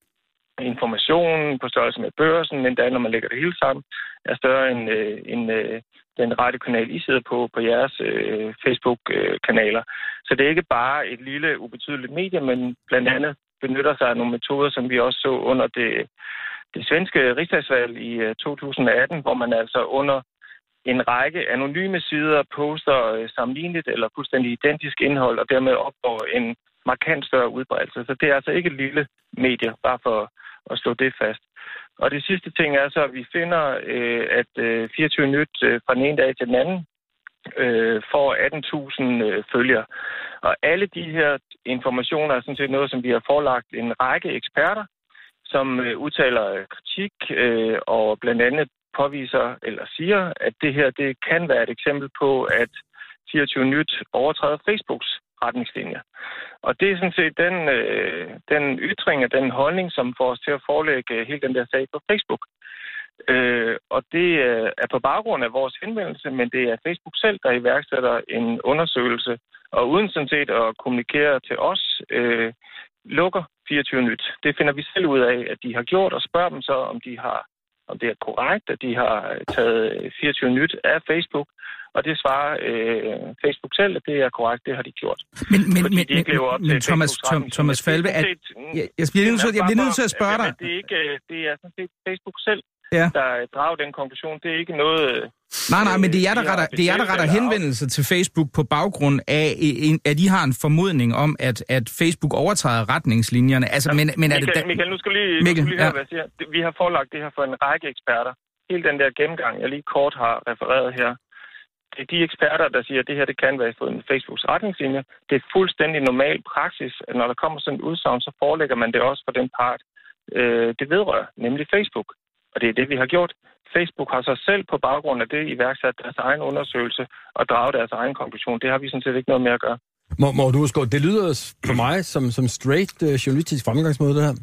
Speaker 8: informationen på størrelse med børsen, men da når man lægger det hele sammen, er større end, øh, end øh, den radiokanal, I sidder på, på jeres øh, Facebook-kanaler. Så det er ikke bare et lille, ubetydeligt medie, men blandt andet benytter sig af nogle metoder, som vi også så under det, det svenske rigsdagsvalg i øh, 2018, hvor man altså under en række anonyme sider poster øh, sammenligneligt eller fuldstændig identisk indhold, og dermed opnår en markant større udbredelse. Så det er altså ikke et lille medie, bare for at slå det fast. Og det sidste ting er så, at vi finder, øh, at øh, 24 Nyt øh, fra den ene dag til den anden øh, får 18.000 øh, følgere. Og alle de her informationer er sådan set noget, som vi har forelagt en række eksperter, som øh, udtaler øh, kritik øh, og blandt andet påviser eller siger, at det her det kan være et eksempel på, at 24 Nyt overtræder Facebooks retningslinjer. Og det er sådan set den, øh, den ytring og den holdning, som får os til at forelægge øh, hele den der sag på Facebook. Øh, og det øh, er på baggrund af vores henvendelse, men det er Facebook selv, der iværksætter en undersøgelse, og uden sådan set at kommunikere til os, øh, lukker 24 nyt. Det finder vi selv ud af, at de har gjort, og spørger dem så, om de har om det er korrekt, at de har øh, taget øh, 24 nyt af Facebook, og det svarer øh, Facebook selv, at det er korrekt, det har de gjort.
Speaker 2: Men, men, men, men, men Thomas, Tom, Thomas Falve, at, jeg, jeg bliver nødt til, jeg bliver nødt til at spørge dig.
Speaker 8: Det er, ikke, det er sådan set Facebook selv,
Speaker 2: ja.
Speaker 8: der drager den konklusion. Det er ikke noget...
Speaker 2: Nej, nej, men det er jer, der retter, det er der retter henvendelse til Facebook på baggrund af, at I har en formodning om, at, at Facebook overtræder retningslinjerne. Altså,
Speaker 8: ja,
Speaker 2: men, men er
Speaker 8: Michael,
Speaker 2: det da...
Speaker 8: Michael, nu skal lige,
Speaker 2: Mikkel,
Speaker 8: nu skal lige høre,
Speaker 2: ja.
Speaker 8: hvad jeg siger. Vi har forelagt det her for en række eksperter. Hele den der gennemgang, jeg lige kort har refereret her, er de eksperter, der siger, at det her det kan være i med Facebooks retningslinjer. Det er fuldstændig normal praksis, at når der kommer sådan et udsagn, så forelægger man det også for den part, øh, det vedrører, nemlig Facebook. Og det er det, vi har gjort. Facebook har så selv på baggrund af det iværksat deres egen undersøgelse og draget deres egen konklusion. Det har vi sådan set ikke noget med at gøre.
Speaker 3: Må, må du huske, det lyder for mig som, som straight øh, journalistisk fremgangsmåde, det her.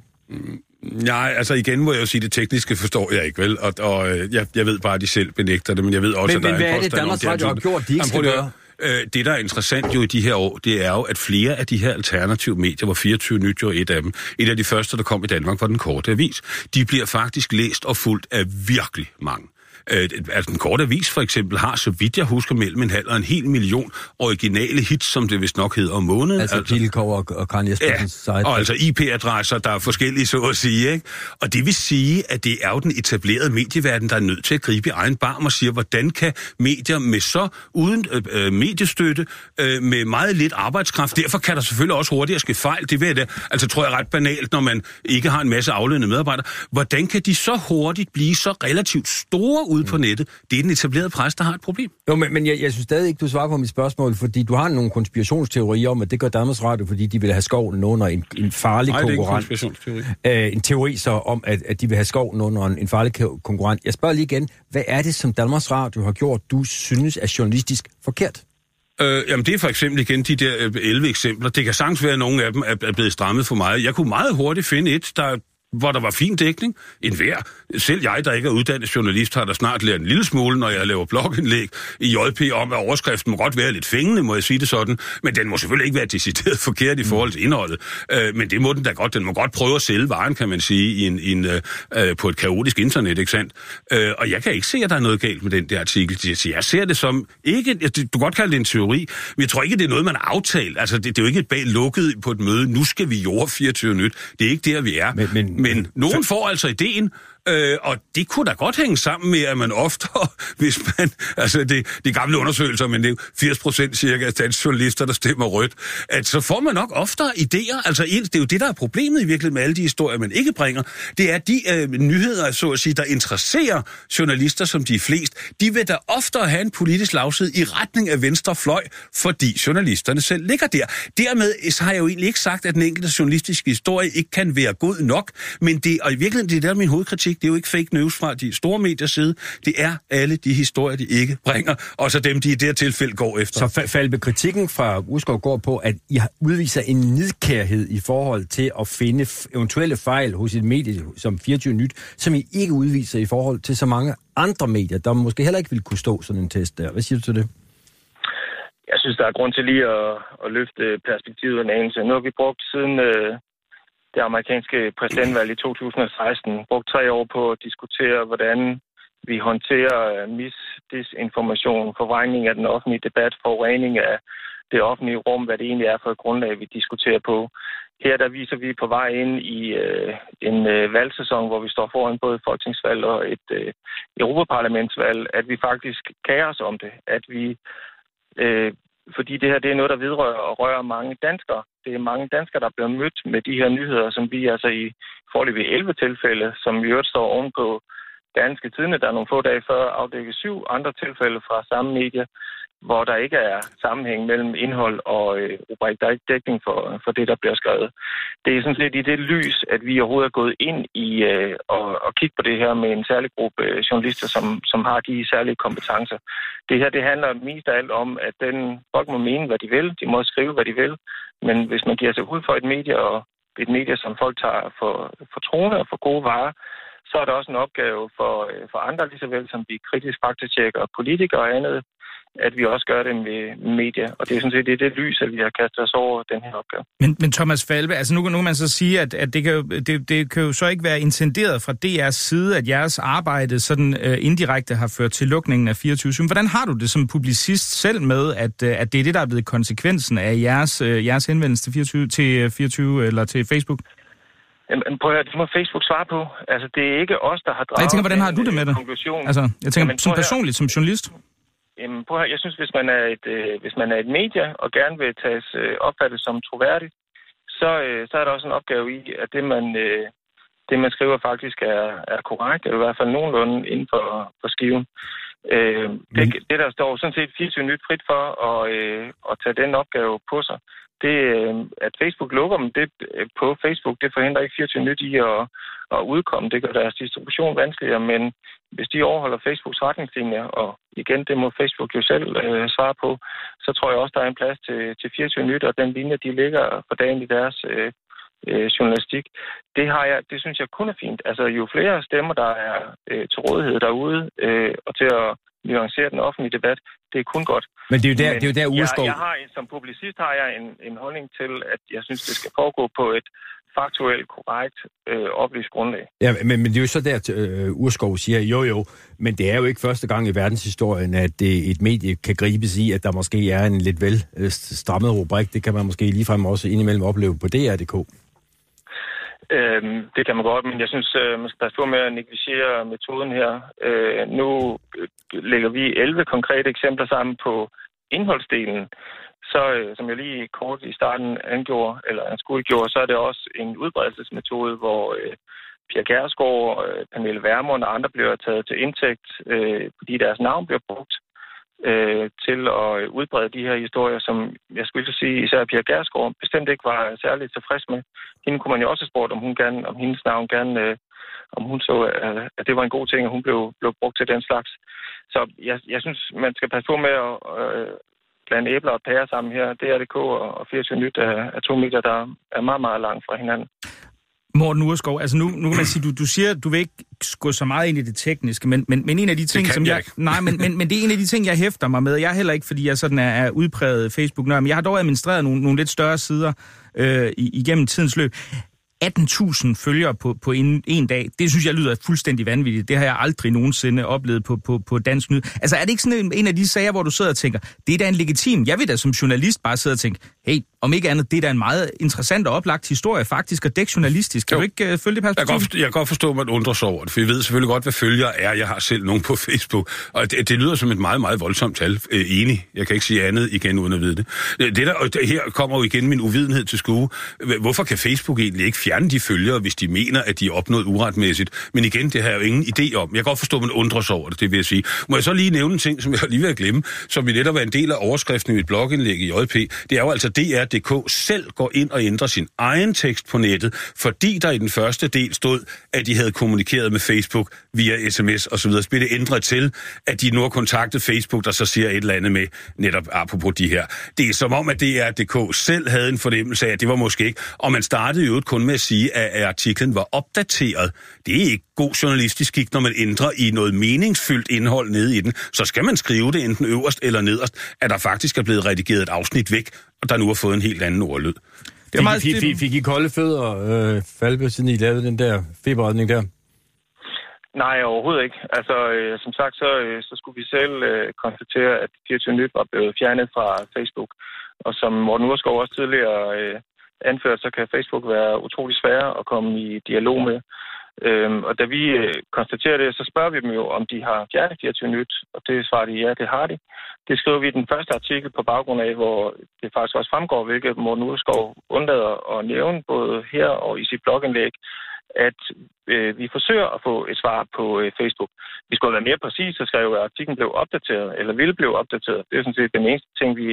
Speaker 7: Nej, altså igen må jeg jo sige, det tekniske forstår jeg ikke, vel? Og, og jeg, jeg ved bare, at de selv benægter det, men jeg ved også,
Speaker 3: men,
Speaker 7: at der
Speaker 3: men
Speaker 7: er
Speaker 3: hvad
Speaker 7: en
Speaker 3: er det,
Speaker 7: påstand om,
Speaker 3: Danmarks
Speaker 7: de
Speaker 3: Radio har gjort, de ikke skal gøre?
Speaker 7: Øh, det, der er interessant jo i de her år, det er jo, at flere af de her alternative medier, hvor 24 Nyt jo er et af dem, et af de første, der kom i Danmark, var den korte avis. De bliver faktisk læst og fuldt af virkelig mange. Øh, altså den korte avis for eksempel har, så vidt jeg husker, mellem en halv og en hel million originale hits, som det vist nok hedder om måneden.
Speaker 3: Altså, altså Pilkov og, og Karen Jespersens site.
Speaker 7: og altså IP-adresser, der er forskellige, så at sige. Ikke? Og det vil sige, at det er jo den etablerede medieverden, der er nødt til at gribe i egen barm og siger, hvordan kan medier med så uden øh, øh, mediestøtte, øh, med meget lidt arbejdskraft, derfor kan der selvfølgelig også hurtigere ske fejl. Det ved jeg da, altså tror jeg ret banalt, når man ikke har en masse aflønnede medarbejdere. Hvordan kan de så hurtigt blive så relativt store ude på nettet? Det er den etablerede pres, der har et problem.
Speaker 3: Jo, men, men jeg, jeg synes stadig ikke, du svarer på mit spørgsmål, fordi du har nogle konspirationsteorier om, at det gør Danmarks Radio, fordi de vil have skoven under en, en farlig
Speaker 7: Nej, det er ikke en
Speaker 3: konkurrent.
Speaker 7: konspirationsteori.
Speaker 3: Øh, en teori så om, at, at de vil have skoven under en, en farlig ko- konkurrent. Jeg spørger lige igen, hvad er det, som Danmarks Radio har gjort, du synes er journalistisk forkert?
Speaker 7: Øh, jamen det er for eksempel igen de der øh, 11 eksempler. Det kan sagtens være, at nogle af dem er, er blevet strammet for meget. Jeg kunne meget hurtigt finde et, der hvor der var fin dækning. En hver. Selv jeg, der ikke er uddannet journalist, har da snart lært en lille smule, når jeg laver blogindlæg i JP om, at overskriften må godt være lidt fængende, må jeg sige det sådan. Men den må selvfølgelig ikke være decideret forkert i forhold til indholdet. Øh, men det må den da godt. Den må godt prøve at sælge varen, kan man sige, i en, i en, øh, på et kaotisk internet, ikke sandt? Øh, og jeg kan ikke se, at der er noget galt med den der artikel. Jeg, jeg ser det som ikke... Du kan godt kalde det en teori, men jeg tror ikke, det er noget, man har aftalt. Altså, det, det er jo ikke et bag lukket på et møde. Nu skal vi jorde 24 nyt. Det er ikke der, vi er.
Speaker 3: Men- men-
Speaker 7: men nogen får altså ideen, Øh, og det kunne da godt hænge sammen med, at man oftere, hvis man, altså det, de gamle undersøgelser, men det er 80 procent cirka af danske journalister, der stemmer rødt, at så får man nok oftere idéer. Altså det er jo det, der er problemet i virkeligheden med alle de historier, man ikke bringer. Det er de øh, nyheder, så at sige, der interesserer journalister, som de er flest. De vil da oftere have en politisk lavside i retning af venstre fløj, fordi journalisterne selv ligger der. Dermed øh, så har jeg jo egentlig ikke sagt, at den enkelte journalistiske historie ikke kan være god nok, men det, og i virkeligheden, det er der min hovedkritik, det er jo ikke fake news fra de store mediers side. Det er alle de historier, de ikke bringer, og så dem, de i det her tilfælde går efter.
Speaker 3: Så fa- Falbe, kritikken fra Udskov går på, at I har- udviser en nidkærhed i forhold til at finde eventuelle fejl hos et medie som 24 Nyt, som I ikke udviser i forhold til så mange andre medier, der måske heller ikke ville kunne stå sådan en test der. Hvad siger du til det?
Speaker 8: Jeg synes, der er grund til lige at, at løfte perspektivet en anelse. Nu har vi brugt siden øh, det amerikanske præsidentvalg i 2016, brugt tre år på at diskutere, hvordan vi håndterer øh, misdisinformation, forvrængning af den offentlige debat, forurening af det offentlige rum, hvad det egentlig er for et grundlag, vi diskuterer på. Her der viser vi på vej ind i øh, en øh, valgsæson, hvor vi står foran både et folketingsvalg og et øh, europaparlamentsvalg, at vi faktisk kærer os om det. At vi Øh, fordi det her det er noget, der vidrører og rører mange danskere. Det er mange danskere, der bliver mødt med de her nyheder, som vi altså i forlig i 11 tilfælde, som i øvrigt står ovenpå danske tidene, der er nogle få dage før afdækket syv andre tilfælde fra samme medie, hvor der ikke er sammenhæng mellem indhold og øh, rubrik. Der er ikke dækning for, for det, der bliver skrevet. Det er sådan set i det lys, at vi overhovedet er gået ind i øh, og, og kigge på det her med en særlig gruppe øh, journalister, som, som har de særlige kompetencer. Det her det handler mest af alt om, at den, folk må mene, hvad de vil. De må skrive, hvad de vil. Men hvis man giver sig ud for et medie, og et medie, som folk tager for, for troende og for gode varer, så er der også en opgave for, øh, for andre, lige så vel som vi kritisk faktatjekker politikere og andet, at vi også gør det med media. Og det er sådan set det, det lys, at vi har kastet os over den her opgave.
Speaker 2: Men, men Thomas Falve, altså nu, nu kan man så sige, at, at det, kan jo, det, det kan jo så ikke være intenderet fra DR's side, at jeres arbejde sådan uh, indirekte har ført til lukningen af 24 /7. Hvordan har du det som publicist selv med, at, uh, at det er det, der er blevet konsekvensen af jeres, uh, jeres henvendelse til 24, til 24 eller til Facebook?
Speaker 8: Jamen, prøv at høre, det må Facebook svare på. Altså, det er ikke os, der har draget
Speaker 2: jeg tænker, hvordan har du det med det?
Speaker 8: Konklusion.
Speaker 2: Altså, jeg tænker,
Speaker 8: Jamen,
Speaker 2: som personligt, som journalist?
Speaker 8: Jamen, prøv høre, jeg synes, hvis man er et, øh, hvis man er et medie og gerne vil tages øh, opfattet som troværdigt, så, øh, så er der også en opgave i, at det, man, øh, det, man skriver faktisk er, er korrekt, eller i hvert fald nogenlunde inden for, for skiven. Øh, det, det, der står sådan set 24 nyt frit for at, øh, at tage den opgave på sig, det, øh, at Facebook lukker dem det, øh, på Facebook, det forhindrer ikke 24 nyt i at, at udkomme. Det gør deres distribution vanskeligere, men hvis de overholder Facebooks retningslinjer, og igen, det må Facebook jo selv øh, svare på, så tror jeg også, der er en plads til, til 24 nyt, og den linje, de ligger for dagen i deres øh, øh, journalistik. Det har jeg, det synes jeg kun er fint. Altså, jo flere stemmer, der er øh, til rådighed derude, øh, og til at nuancere den offentlige debat, det er kun godt.
Speaker 3: Men det er jo der,
Speaker 8: Men
Speaker 3: det er jo der Urskov...
Speaker 8: Jeg, jeg har, en- som publicist har jeg en, en holdning til, at jeg synes, det skal foregå på et faktuelt korrekt øh, oplyst grundlag.
Speaker 3: Ja, men, men det er jo så der, øh, Urskov siger, jo jo, men det er jo ikke første gang i verdenshistorien, at det, et medie kan gribes i, at der måske er en lidt vel øh, strammet rubrik. Det kan man måske ligefrem også indimellem opleve på DR.dk.
Speaker 8: Øhm, det kan man godt, men jeg synes, øh, man skal passe på med at negligere metoden her. Øh, nu øh, lægger vi 11 konkrete eksempler sammen på indholdsdelen. Så, øh, som jeg lige kort i starten angjorde, eller anskueliggjorde, så er det også en udbredelsesmetode, hvor øh, Pia Kærsgaard, øh, Pernille Vermund og andre bliver taget til indtægt, øh, fordi deres navn bliver brugt øh, til at øh, udbrede de her historier, som jeg skulle ikke sige, især Pia Gersgaard bestemt ikke var særligt tilfreds med. Hende kunne man jo også have spurgt, om hun gerne, om hendes navn gerne, øh, om hun så, øh, at det var en god ting, at hun blev, blev brugt til den slags. Så jeg, jeg synes, man skal passe på med at øh, blande æbler og pærer sammen her. DRDK og og 24 Nyt er, er to medier, der er meget, meget langt fra hinanden.
Speaker 2: Morten Urskov, altså nu, nu kan man sige, du, du siger, du vil ikke gå så meget ind i det tekniske, men, men, men en af de ting, som
Speaker 7: jeg
Speaker 2: jeg...
Speaker 7: ikke.
Speaker 2: Nej, men, men, men det er en af de ting, jeg hæfter mig med. Jeg er heller ikke, fordi jeg sådan er, er udpræget facebook men jeg har dog administreret nogle, nogle lidt større sider øh, igennem tidens løb. 18.000 følgere på, på en, en dag, det synes jeg lyder fuldstændig vanvittigt. Det har jeg aldrig nogensinde oplevet på, på, på dansk nyt. Altså er det ikke sådan en, en af de sager, hvor du sidder og tænker, det er da en legitim, jeg vil da som journalist bare sidde og tænke, hey, om ikke andet, det er da en meget interessant og oplagt historie faktisk, og dæk journalistisk. Kan
Speaker 7: Jo.
Speaker 2: du ikke uh, følge det
Speaker 7: Jeg kan,
Speaker 2: perspektiv?
Speaker 7: godt, jeg kan godt forstå, at man undrer sig over det, for jeg ved selvfølgelig godt, hvad følger er. Jeg har selv nogen på Facebook, og det, det lyder som et meget, meget voldsomt tal. Øh, enig. Jeg kan ikke sige andet igen, uden at vide det. Øh, det der, og her kommer jo igen min uvidenhed til skue. Hvorfor kan Facebook egentlig ikke fjerne de følgere, hvis de mener, at de er opnået uretmæssigt? Men igen, det har jeg jo ingen idé om. Jeg kan godt forstå, at man undrer sig over det, det vil jeg sige. Må jeg så lige nævne en ting, som jeg lige vil glemme, som vi netop er en del af overskriften i mit blogindlæg i JP. Det er jo altså DR.dk selv går ind og ændrer sin egen tekst på nettet, fordi der i den første del stod, at de havde kommunikeret med Facebook via sms og så videre. Bliver det ændret til, at de nu har kontaktet Facebook, der så siger et eller andet med netop apropos de her. Det er som om, at DR.dk selv havde en fornemmelse af, at det var måske ikke. Og man startede jo kun med at sige, at artiklen var opdateret. Det er ikke god journalistisk skik, når man ændrer i noget meningsfyldt indhold nede i den. Så skal man skrive det enten øverst eller nederst, at der faktisk er blevet redigeret et afsnit væk, og der nu har fået en helt anden ordlyd.
Speaker 2: Det er meget
Speaker 3: fik, fik, fik, I kolde fødder, øh, Falbe, siden I lavede den der feberredning der?
Speaker 8: Nej, overhovedet ikke. Altså, øh, som sagt, så, øh, så skulle vi selv øh, konstatere, at 24 Nyt var blevet fjernet fra Facebook. Og som Morten Urskov også tidligere øh, anført, så kan Facebook være utrolig svære at komme i dialog med. Øhm, og da vi øh, konstaterer det, så spørger vi dem jo, om de har fjernet 24 Nyt, og det svarer de, ja, det har de. Det skriver vi i den første artikel på baggrund af, hvor det faktisk også fremgår, hvilket Morten Udskov undlader at nævne, både her og i sit blogindlæg, at øh, vi forsøger at få et svar på øh, Facebook. Vi skulle være mere præcise, så skrev at artiklen blev opdateret, eller ville blive opdateret. Det er sådan set den eneste ting, vi,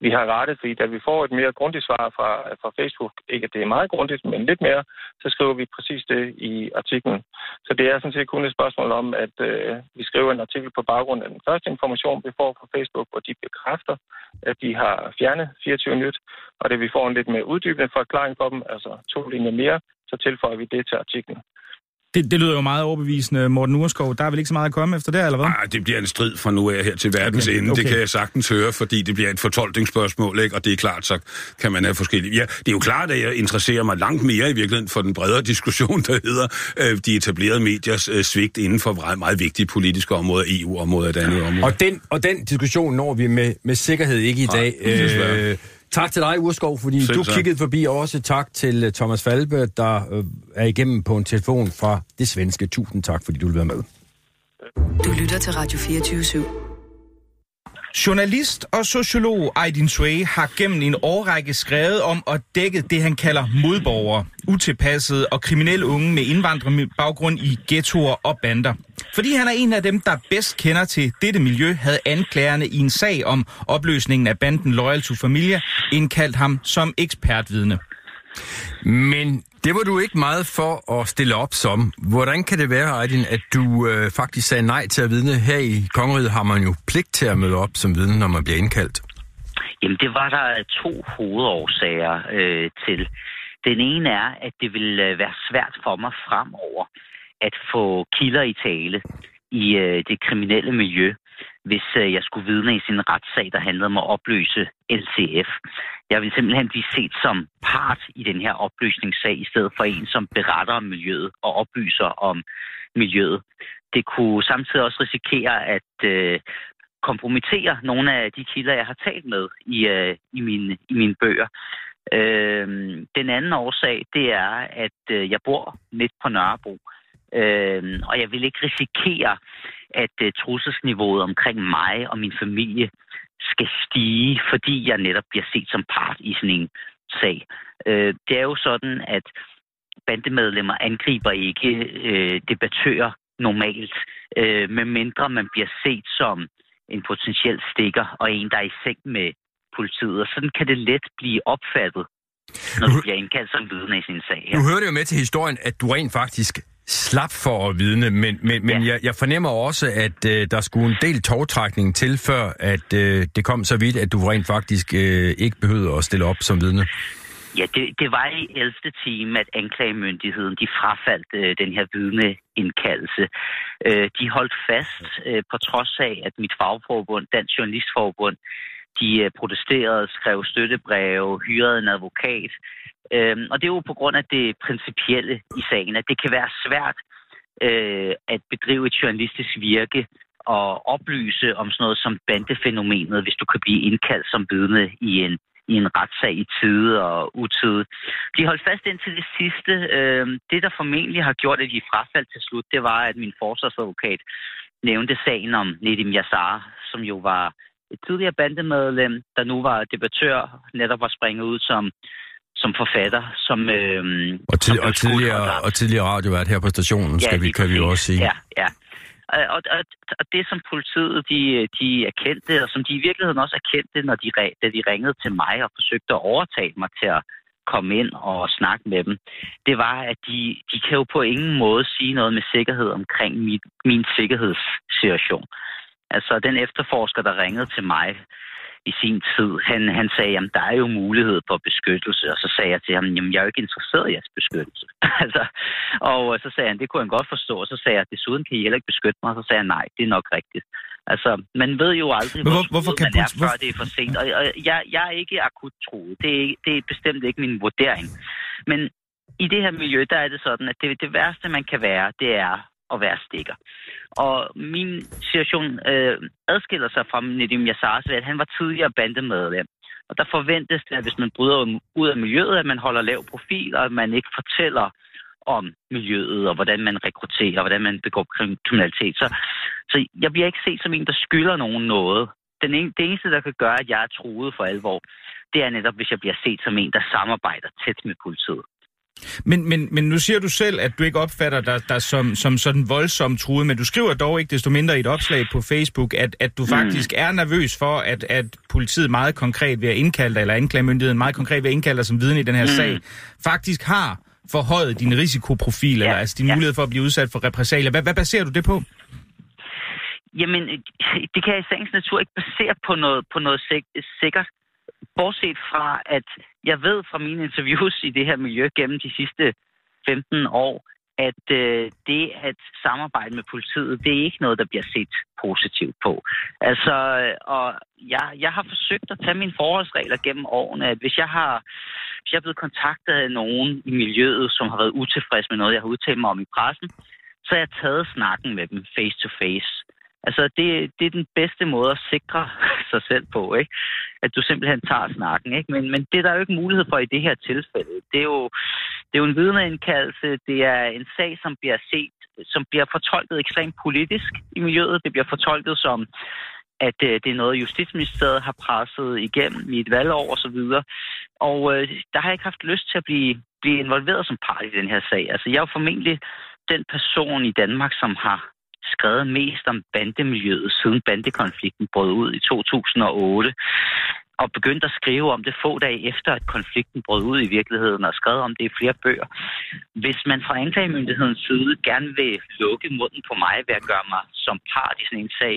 Speaker 8: vi har rettet, fordi da vi får et mere grundigt svar fra, fra Facebook, ikke at det er meget grundigt, men lidt mere, så skriver vi præcis det i artiklen. Så det er sådan set kun et spørgsmål om, at øh, vi skriver en artikel på baggrund af den første information, vi får fra Facebook, hvor de bekræfter, at de har fjernet 24 nyt, og det vi får en lidt mere uddybende forklaring for dem, altså to linjer mere, så tilføjer vi det til artiklen.
Speaker 2: Det, det lyder jo meget overbevisende, Morten Urskov. Der er vel ikke så meget at komme efter der, eller hvad?
Speaker 7: Ah, det bliver en strid fra nu af her til verdens okay, ende. Okay. Det kan jeg sagtens høre, fordi det bliver et fortolkningsspørgsmål, ikke? og det er klart, så kan man have forskellige... Ja, det er jo klart, at jeg interesserer mig langt mere i virkeligheden for den bredere diskussion, der hedder øh, de etablerede mediers øh, svigt inden for meget, meget vigtige politiske områder, EU-områder og et andet område.
Speaker 3: Og den, og den diskussion når vi med, med sikkerhed ikke i dag.
Speaker 7: Nej,
Speaker 3: øh, Tak til dig, Urskov, fordi
Speaker 7: Selv
Speaker 3: du
Speaker 7: tak.
Speaker 3: kiggede forbi. og Også tak til øh, Thomas Falbe, der øh, er igennem på en telefon fra det svenske. Tusind tak, fordi du vil være med.
Speaker 1: Du lytter til Radio 24 /7.
Speaker 2: Journalist og sociolog Aydin Sway har gennem en årrække skrevet om og dækket det, han kalder modborgere, utilpassede og kriminelle unge med indvandrerbaggrund i ghettoer og bander. Fordi han er en af dem, der bedst kender til dette miljø, havde anklagerne i en sag om opløsningen af banden Loyal to Familia indkaldt ham som ekspertvidne.
Speaker 3: Men det var du ikke meget for at stille op som. Hvordan kan det være, Aydin, at du øh, faktisk sagde nej til at vidne? Her i Kongeriget har man jo pligt til at møde op som vidne, når man bliver indkaldt.
Speaker 9: Jamen, det var der to hovedårsager øh, til. Den ene er, at det vil øh, være svært for mig fremover at få kilder i tale i øh, det kriminelle miljø, hvis øh, jeg skulle vidne i sin retssag, der handlede om at opløse LCF. Jeg vil simpelthen blive set som part i den her opløsningssag, i stedet for en, som beretter om miljøet og oplyser om miljøet. Det kunne samtidig også risikere at øh, kompromittere nogle af de kilder, jeg har talt med i, øh, i, mine, i mine bøger. Øh, den anden årsag, det er, at øh, jeg bor midt på Nørrebro, øh, og jeg vil ikke risikere, at øh, trusselsniveauet omkring mig og min familie skal stige, fordi jeg netop bliver set som part i sådan en sag. Øh, det er jo sådan, at bandemedlemmer angriber ikke øh, debattører normalt, øh, medmindre man bliver set som en potentiel stikker og en, der er i seng med politiet. Og sådan kan det let blive opfattet, når du bliver indkaldt som vidne i sin sag.
Speaker 3: Nu hører det jo med til historien, at du rent faktisk slap for at vidne, men, men, men
Speaker 9: Ja.
Speaker 3: jeg, jeg fornemmer også, at øh, der skulle en del togtrækning til, før at øh, det kom så vidt, at du rent faktisk øh, ikke behøvede at stille op som vidne.
Speaker 9: Ja, det, det var i 11. time, at anklagemyndigheden de frafaldt øh, den her vidneindkaldelse. Øh, de holdt fast øh, på trods af, at mit fagforbund, Dansk Journalistforbund, de øh, protesterede, skrev støttebreve, hyrede en advokat. Øh, og det er jo på grund af det principielle i sagen, at det kan være svært øh, at bedrive et journalistisk virke og oplyse om sådan noget som bandefænomenet, hvis du kan blive indkaldt som vidne i en i en retssag i tide og utide. De holdt fast indtil det sidste. Øh, det, der formentlig har gjort, at de frafaldt til slut, det var, at min forsvarsadvokat nævnte sagen om Nedim Yassar, som jo var et tidligere bandemedlem, der nu var debattør, netop var springet ud som, som forfatter, som... Øh,
Speaker 3: Og, tid,
Speaker 9: som
Speaker 3: og, tidligere,
Speaker 9: og
Speaker 3: tidligere radiovært her på stationen, skal vi, kan vi jo også sige.
Speaker 9: Ja, ja. Og, og, og, det, som politiet de, de erkendte, og som de i virkeligheden også erkendte, når de, da de ringede til mig og forsøgte at overtale mig til at komme ind og snakke med dem, det var, at de, de kan jo på ingen måde sige noget med sikkerhed omkring min, min sikkerhedssituation. Altså, den efterforsker, der ringede til mig i sin tid, han, han sagde, at der er jo mulighed for beskyttelse, og så sagde jeg til ham, jamen jeg er jo ikke interesseret i jeres beskyttelse. altså, og så sagde han, det kunne han godt forstå, og så sagde jeg, desuden kan I heller ikke beskytte mig, og så sagde han, nej, det er nok rigtigt. Altså, man ved jo aldrig,
Speaker 2: hvor-
Speaker 9: hvor
Speaker 2: hvorfor kan
Speaker 9: man er, før det er for sent. Og, og jeg, jeg er ikke akut truet. Det er, det er bestemt ikke min vurdering. Men i det her miljø, der er det sådan, at det, det værste, man kan være, det er at være stikker. Og min situation øh, adskiller sig fra Nedim Yassars ved, at han var tidligere bandemedlem. Og der forventes det, at hvis man bryder ud af miljøet, at man holder lav profil, og at man ikke fortæller om miljøet, og hvordan man rekrutterer, og hvordan man begår kriminalitet. Så, så jeg bliver ikke set som en, der skylder nogen noget. Den en, det eneste, der kan gøre, at jeg er truet for alvor, det er netop, hvis jeg bliver set som en, der samarbejder tæt med politiet.
Speaker 2: Men, men, men nu siger du selv, at du ikke opfatter dig, dig som, som sådan voldsomt truet, men du skriver dog ikke desto mindre i et opslag på Facebook, at, at du faktisk er nervøs for, at, at politiet meget konkret ved at indkalde dig, eller anklagemyndigheden meget konkret ved at indkalde dig som vidne i den her mm. sag, faktisk har forhøjet din risikoprofil, ja. eller altså din ja. mulighed for at blive udsat for repressalier. Hvad, hvad baserer du det på?
Speaker 9: Jamen, det kan jeg i sagens natur ikke basere på noget, på noget sik- sikkert. Bortset fra, at jeg ved fra mine interviews i det her miljø gennem de sidste 15 år, at øh, det at samarbejde med politiet, det er ikke noget, der bliver set positivt på. Altså, øh, og jeg, jeg har forsøgt at tage mine forholdsregler gennem årene, at hvis jeg har hvis jeg er blevet kontaktet af nogen i miljøet, som har været utilfreds med noget, jeg har udtalt mig om i pressen, så har jeg taget snakken med dem face to face. Altså, det, det er den bedste måde at sikre sig selv på, ikke? At du simpelthen tager snakken, ikke? Men, men det er der jo ikke mulighed for i det her tilfælde. Det er jo, det er jo en vidneindkaldelse. Det er en sag, som bliver set, som bliver fortolket ekstremt politisk i miljøet. Det bliver fortolket som, at øh, det er noget, Justitsministeriet har presset igennem i et valgår osv. Og, og øh, der har jeg ikke haft lyst til at blive, blive involveret som part i den her sag. Altså, jeg er jo formentlig den person i Danmark, som har skrevet mest om bandemiljøet siden bandekonflikten brød ud i 2008 og begyndte at skrive om det få dage efter, at konflikten brød ud i virkeligheden, og skrevet om det i flere bøger. Hvis man fra anklagemyndighedens side gerne vil lukke munden på mig ved at gøre mig som part i sådan en sag,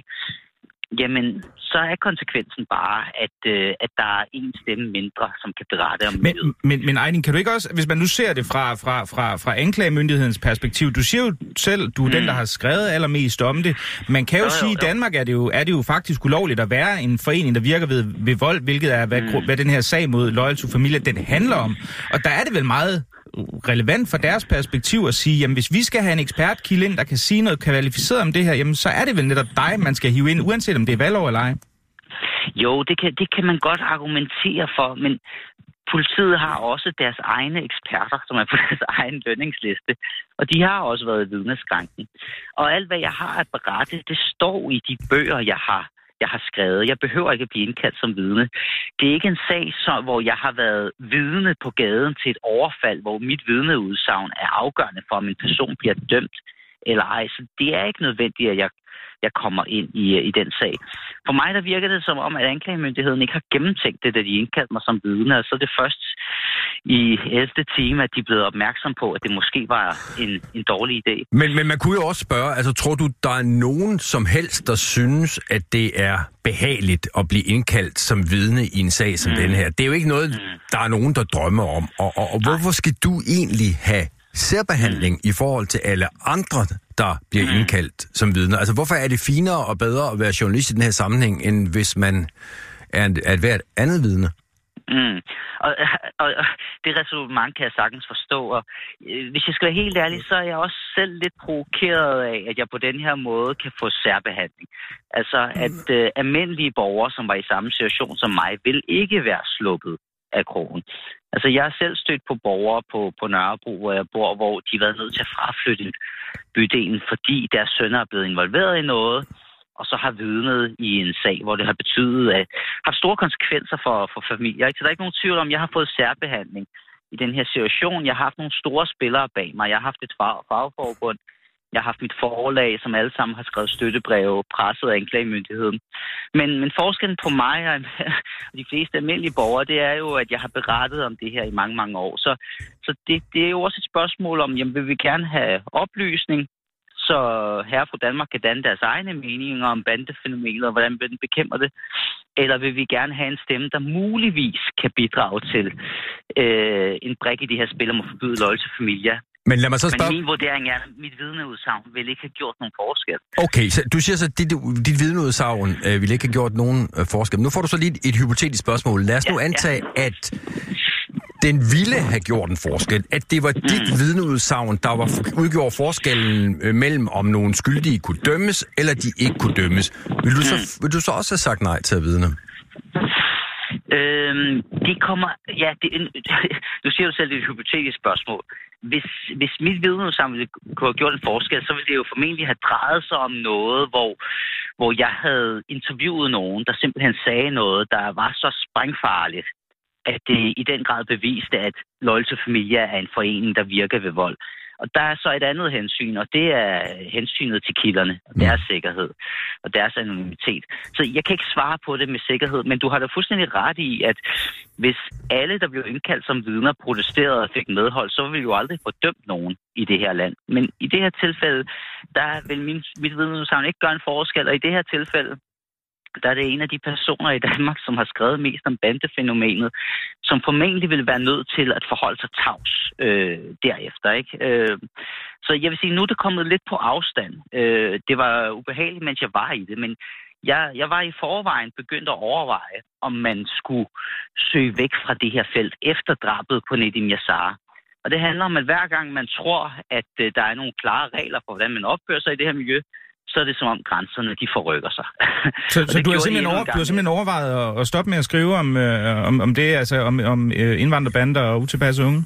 Speaker 9: jamen, så er konsekvensen bare, at, øh, at der er en stemme mindre, som kan berette om
Speaker 2: men, men, men Ejning, kan du ikke også, hvis man nu ser det fra, fra, fra, fra anklagemyndighedens perspektiv, du siger jo selv, du er mm. den, der har skrevet allermest om det. Man kan jo, jo sige, at i Danmark er det, jo, er det jo faktisk ulovligt at være en forening, der virker ved, ved vold, hvilket er, hvad, mm. hvad den her sag mod Loyal to Familie, den handler om. Og der er det vel meget relevant fra deres perspektiv at sige, jamen hvis vi skal have en ekspertkilde ind, der kan sige noget kvalificeret om det her, jamen så er det vel netop dig, man skal hive ind, uanset om det er valgår eller ej.
Speaker 9: Jo, det kan, det kan man godt argumentere for, men politiet har også deres egne eksperter, som er på deres egen lønningsliste, og de har også været i vidneskranken. Og alt, hvad jeg har at berette, det står i de bøger, jeg har jeg har skrevet. Jeg behøver ikke at blive indkaldt som vidne. Det er ikke en sag, så, hvor jeg har været vidne på gaden til et overfald, hvor mit vidneudsagn er afgørende for, om en person bliver dømt eller ej. Så det er ikke nødvendigt, at jeg jeg kommer ind i, i den sag. For mig der virker det som om, at anklagemyndigheden ikke har gennemtænkt det, da de indkaldte mig som vidne. Og så er det først i 11. time, at de er blevet opmærksom på, at det måske var en, en dårlig idé.
Speaker 3: Men, men man kunne jo også spørge, altså tror du, der er nogen som helst, der synes, at det er behageligt at blive indkaldt som vidne i en sag som mm. den her? Det er jo ikke noget, mm. der er nogen, der drømmer om. Og, og, og hvorfor skal du egentlig have særbehandling mm. i forhold til alle andre, der bliver mm. indkaldt som vidner? Altså, hvorfor er det finere og bedre at være journalist i den her sammenhæng, end hvis man er et andet vidne?
Speaker 9: Mm. Og, og, og det resonemang kan jeg sagtens forstå. Og, øh, hvis jeg skal være helt ærlig, så er jeg også selv lidt provokeret af, at jeg på den her måde kan få særbehandling. Altså, at øh, almindelige borgere, som var i samme situation som mig, vil ikke være sluppet af krogen. Altså, jeg har selv stødt på borgere på, på Nørrebro, hvor jeg bor, hvor de har været nødt til at fraflytte bydelen, fordi deres sønner er blevet involveret i noget, og så har vidnet i en sag, hvor det har betydet, at har store konsekvenser for, for familier. Så der er ikke nogen tvivl om, at jeg har fået særbehandling i den her situation. Jeg har haft nogle store spillere bag mig. Jeg har haft et fag, fagforbund, jeg har haft mit forlag, som alle sammen har skrevet støttebreve, presset af anklagemyndigheden. Men, men forskellen på mig og de fleste almindelige borgere, det er jo, at jeg har berettet om det her i mange, mange år. Så, så det, det er jo også et spørgsmål om, jamen vil vi gerne have oplysning, så her fra Danmark kan danne deres egne meninger om bandefænomenet og hvordan den bekæmper det? Eller vil vi gerne have en stemme, der muligvis kan bidrage til øh, en brik i det her spil om at forbyde løg til familier?
Speaker 3: Men lad mig så spørge...
Speaker 9: Men min vurdering er, at mit vidneudsagn vil ikke have gjort nogen forskel.
Speaker 3: Okay, så du siger så, at dit, dit vidneudsagn øh, vil ikke have gjort nogen øh, forskel. Nu får du så lige et, et hypotetisk spørgsmål. Lad os ja, nu antage, ja. at den ville have gjort en forskel. At det var dit mm. vidneudsagn, der var udgjort forskellen øh, mellem, om nogen skyldige kunne dømmes, eller de ikke kunne dømmes. Vil du, så, mm. vil du så også have sagt nej til at vidne?
Speaker 9: Øhm, det kommer... Ja, det, du siger du selv, det er et hypotetisk spørgsmål. Hvis, hvis mit vidneudsamling kunne have gjort en forskel, så ville det jo formentlig have drejet sig om noget, hvor, hvor jeg havde interviewet nogen, der simpelthen sagde noget, der var så sprængfarligt, at det i den grad beviste, at Loyal to Familia er en forening, der virker ved vold. Og der er så et andet hensyn, og det er hensynet til kilderne, og deres sikkerhed og deres anonymitet. Så jeg kan ikke svare på det med sikkerhed, men du har da fuldstændig ret i, at hvis alle, der blev indkaldt som vidner, protesterede og fik medhold, så ville vi jo aldrig få dømt nogen i det her land. Men i det her tilfælde, der vil min, mit vidneudsagn ikke gøre en forskel, og i det her tilfælde, der er det en af de personer i Danmark, som har skrevet mest om bandefænomenet, som formentlig vil være nødt til at forholde sig tavs øh, derefter. Ikke? Øh, så jeg vil sige, nu er det kommet lidt på afstand. Øh, det var ubehageligt, mens jeg var i det, men jeg, jeg var i forvejen begyndt at overveje, om man skulle søge væk fra det her felt efter drabet på Nedim Yassar. Og det handler om, at hver gang man tror, at øh, der er nogle klare regler for, hvordan man opfører sig i det her miljø, så er det som om grænserne de forrykker sig.
Speaker 2: Så, så du, har simpelthen over, du har simpelthen overvejet at, at stoppe med at skrive om, øh, om, om det, altså om, om øh, indvandrerbander og utilpasse unge?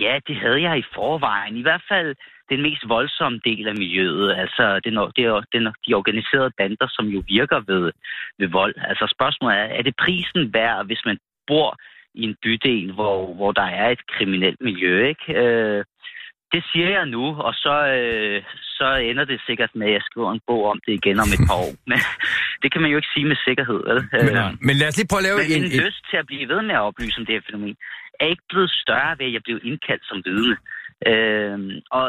Speaker 9: Ja, det havde jeg i forvejen. I hvert fald den mest voldsomme del af miljøet, altså det, det, det, de organiserede bander, som jo virker ved, ved vold. Altså spørgsmålet er, er det prisen værd, hvis man bor i en bydel, hvor, hvor der er et kriminelt miljø, ikke? Øh, det siger jeg nu, og så, øh, så ender det sikkert med, at jeg skriver en bog om det igen om et par år. Men det kan man jo ikke sige med sikkerhed. Vel?
Speaker 3: Men, øh, men lad os lige prøve at lave
Speaker 9: men
Speaker 3: en...
Speaker 9: en lyst til at blive ved med at oplyse om det her fænomen, er ikke blevet større ved, at jeg blev indkaldt som vidne. Øh, og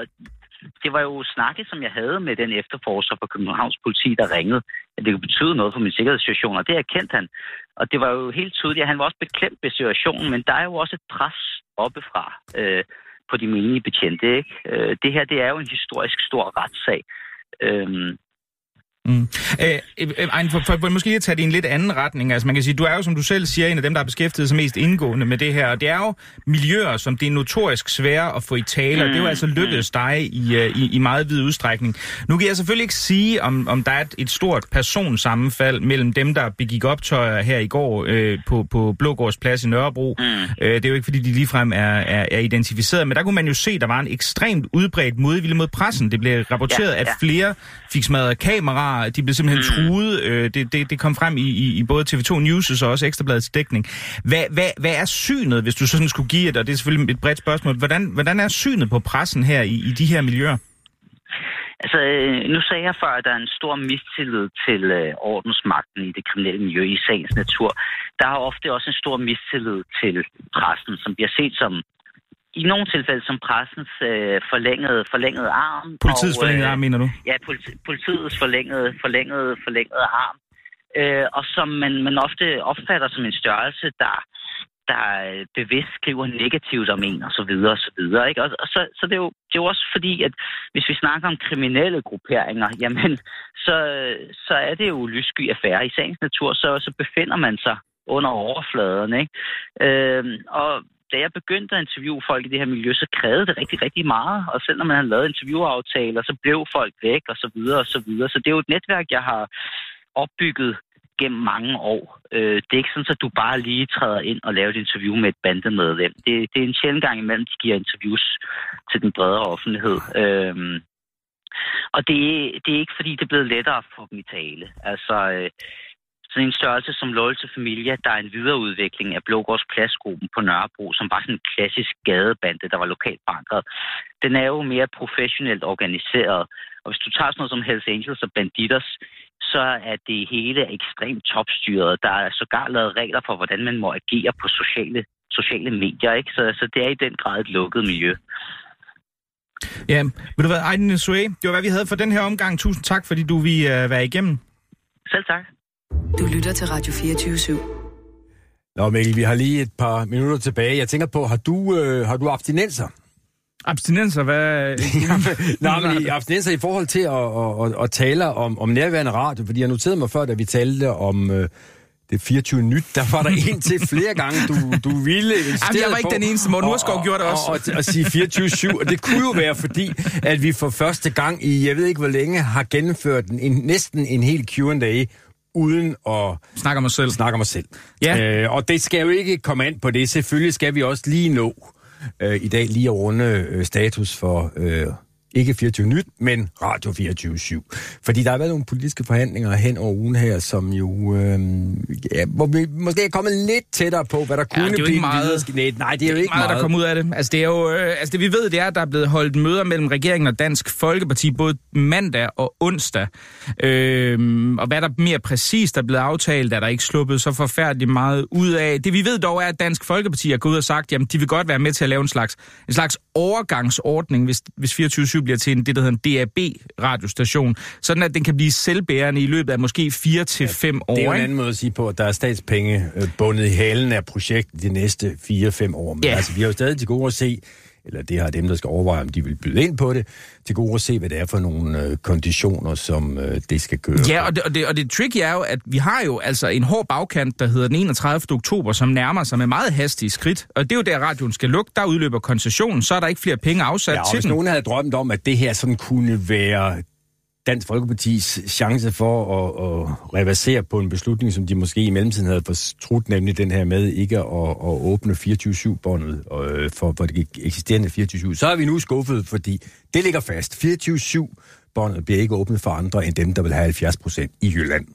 Speaker 9: det var jo snakket, som jeg havde med den efterforsker fra Københavns politi, der ringede, at det kunne betyde noget for min sikkerhedssituation, og det erkendte han. Og det var jo helt tydeligt, at han var også beklemt ved situationen, men der er jo også et pres oppefra. Øh, på de menige betjente. Ikke? Øh, det her det er jo en historisk stor retssag. Øhm,
Speaker 2: Mm. Øh, øh, for, for, for måske at tage det i en lidt anden retning, altså man kan sige, du er jo, som du selv siger, en af dem, der har beskæftiget sig mest indgående med det her, og det er jo miljøer, som det er notorisk svære at få i tale, mm. og det er jo altså lykkedes dig i, øh, i, i meget vid udstrækning. Nu kan jeg selvfølgelig ikke sige, om, om der er et, et stort personsammenfald mellem dem, der begik optøjer her i går øh, på, på Blågårds plads i Nørrebro. Mm. Øh, det er jo ikke, fordi de ligefrem er, er, er identificeret, men der kunne man jo se, at der var en ekstremt udbredt modvilje mod pressen. Det blev rapporteret, ja, ja. at flere fik smadret kameraer, de blev simpelthen mm. truet. Øh, det, det, det kom frem i, i, i både TV2 News og også Ekstrabladets dækning. Hvad, hvad, hvad er synet, hvis du sådan skulle give et, og det er selvfølgelig et bredt spørgsmål, hvordan, hvordan er synet på pressen her i, i de her miljøer?
Speaker 9: Altså, øh, nu sagde jeg før, at der er en stor mistillid til øh, ordensmagten i det kriminelle miljø i sagens natur. Der er ofte også en stor mistillid til pressen, som bliver set som i nogle tilfælde som pressens øh, forlængede, forlængede arm.
Speaker 2: Politiets og, forlængede øh, arm, mener du?
Speaker 9: Ja, politi- politiets forlængede, forlængede, forlængede arm. Øh, og som man, man ofte opfatter som en størrelse, der, der bevidst skriver negativt om en, og så videre, og så videre. Ikke? Og, og så, så det, er jo, det er jo også fordi, at hvis vi snakker om kriminelle grupperinger, jamen, så, så er det jo lyssky affære. I sagens natur, så, så befinder man sig under overfladen. Ikke? Øh, og da jeg begyndte at interviewe folk i det her miljø, så krævede det rigtig, rigtig meget. Og selv når man havde lavet interviewaftaler, så blev folk væk og så videre og så videre. Så det er jo et netværk, jeg har opbygget gennem mange år. Øh, det er ikke sådan, at du bare lige træder ind og laver et interview med et bandemedlem. Det, det er en sjældent gang imellem, de giver interviews til den bredere offentlighed. Øhm, og det, det er ikke, fordi det er blevet lettere for dem i tale. Altså, øh, sådan en størrelse som Loyal til Familia, der er en videreudvikling af Blågårds Pladsgruppen på Nørrebro, som var sådan en klassisk gadebande, der var lokalt forankret. Den er jo mere professionelt organiseret. Og hvis du tager sådan noget som Hells Angels og Banditers, så er det hele ekstremt topstyret. Der er sågar lavet regler for, hvordan man må agere på sociale, sociale medier. Ikke? Så, så det er i den grad et lukket miljø.
Speaker 2: Ja, vil du hvad, Aiden Sue, det var hvad vi havde for den her omgang. Tusind tak, fordi du vil uh, være igennem.
Speaker 9: Selv tak.
Speaker 1: Du lytter til Radio 24 /7.
Speaker 3: Nå Mikkel, vi har lige et par minutter tilbage. Jeg tænker på, har du, øh, har du abstinenser?
Speaker 2: Abstinenser, hvad...
Speaker 3: Nej, men i abstinenser i forhold til at, at, at, at tale om, om nærværende radio, fordi jeg noterede mig før, da vi talte om... Øh, det 24 nyt, der var der en til flere gange, du, du ville
Speaker 2: Jamen, jeg var ikke den eneste, Morten Urskov gjorde det også.
Speaker 3: Og, og, og sige 24-7, og det kunne jo være fordi, at vi for første gang i, jeg ved ikke hvor længe, har gennemført en, næsten en hel Q&A uden at
Speaker 2: snakke om os selv.
Speaker 3: Snakke om os selv.
Speaker 2: Ja.
Speaker 3: Øh, og det skal jo ikke komme an på det. Selvfølgelig skal vi også lige nå øh, i dag lige at runde øh, status for øh, Ikke 24 Nyt, men Radio 24 Fordi der har været nogle politiske forhandlinger hen over ugen her, som jo... Øh, ja, hvor vi måske er kommet lidt tættere på, hvad der
Speaker 2: Ja,
Speaker 3: kunne
Speaker 2: det er
Speaker 3: blive
Speaker 2: meget.
Speaker 3: videre Nej, nej, det er jo ikke
Speaker 2: meget,
Speaker 3: meget.
Speaker 2: der kommer ud af det. Altså, det er jo, øh, altså det vi ved, det er, at der er blevet holdt møder mellem regeringen og Dansk Folkeparti både mandag og onsdag. Øhm, og hvad der mere præcist er blevet aftalt, er der ikke sluppet så forfærdeligt meget ud af. Det vi ved dog er, at Dansk Folkeparti er gået ud og sagt, jamen de vil godt være med til at lave en slags, en slags overgangsordning, hvis, hvis 24-7 bliver til en, det, der hedder en DAB-radiostation, sådan at den kan blive selvbærende i løbet af måske 4 til 5 år.
Speaker 3: Det er jo en anden måde at sige på, at der er statspenge øh, bundet i halen af projektet de næste 4-5 år. Men
Speaker 2: Ja.
Speaker 3: altså, vi har jo stadig til gode at se, eller det har dem, der skal overveje, om de vil byde ind på det, til gode at se, hvad det er for nogle øh, konditioner, som øh, det skal køre
Speaker 2: Ja, og det, og, det, og det tricky er jo, at vi har jo altså en hård bagkant, der hedder den 31. oktober, som nærmer sig med meget hastige skridt. Og det er jo der, radioen skal lukke. Der udløber koncessionen, så er der ikke flere penge afsat
Speaker 3: Ja, og
Speaker 2: til
Speaker 3: hvis
Speaker 2: den.
Speaker 3: nogen havde drømt om, at det her sådan kunne være Dansk Folkepartis chance for at, at reversere på en beslutning, som de måske i mellemtiden havde fortrudt, nemlig den her med ikke at, at åbne 24-7-båndet øh, for, for det eksisterende 24-7, så er vi nu skuffet, fordi det ligger fast. 24-7-båndet bliver ikke åbnet for andre end dem, der vil have 70 procent i Jylland.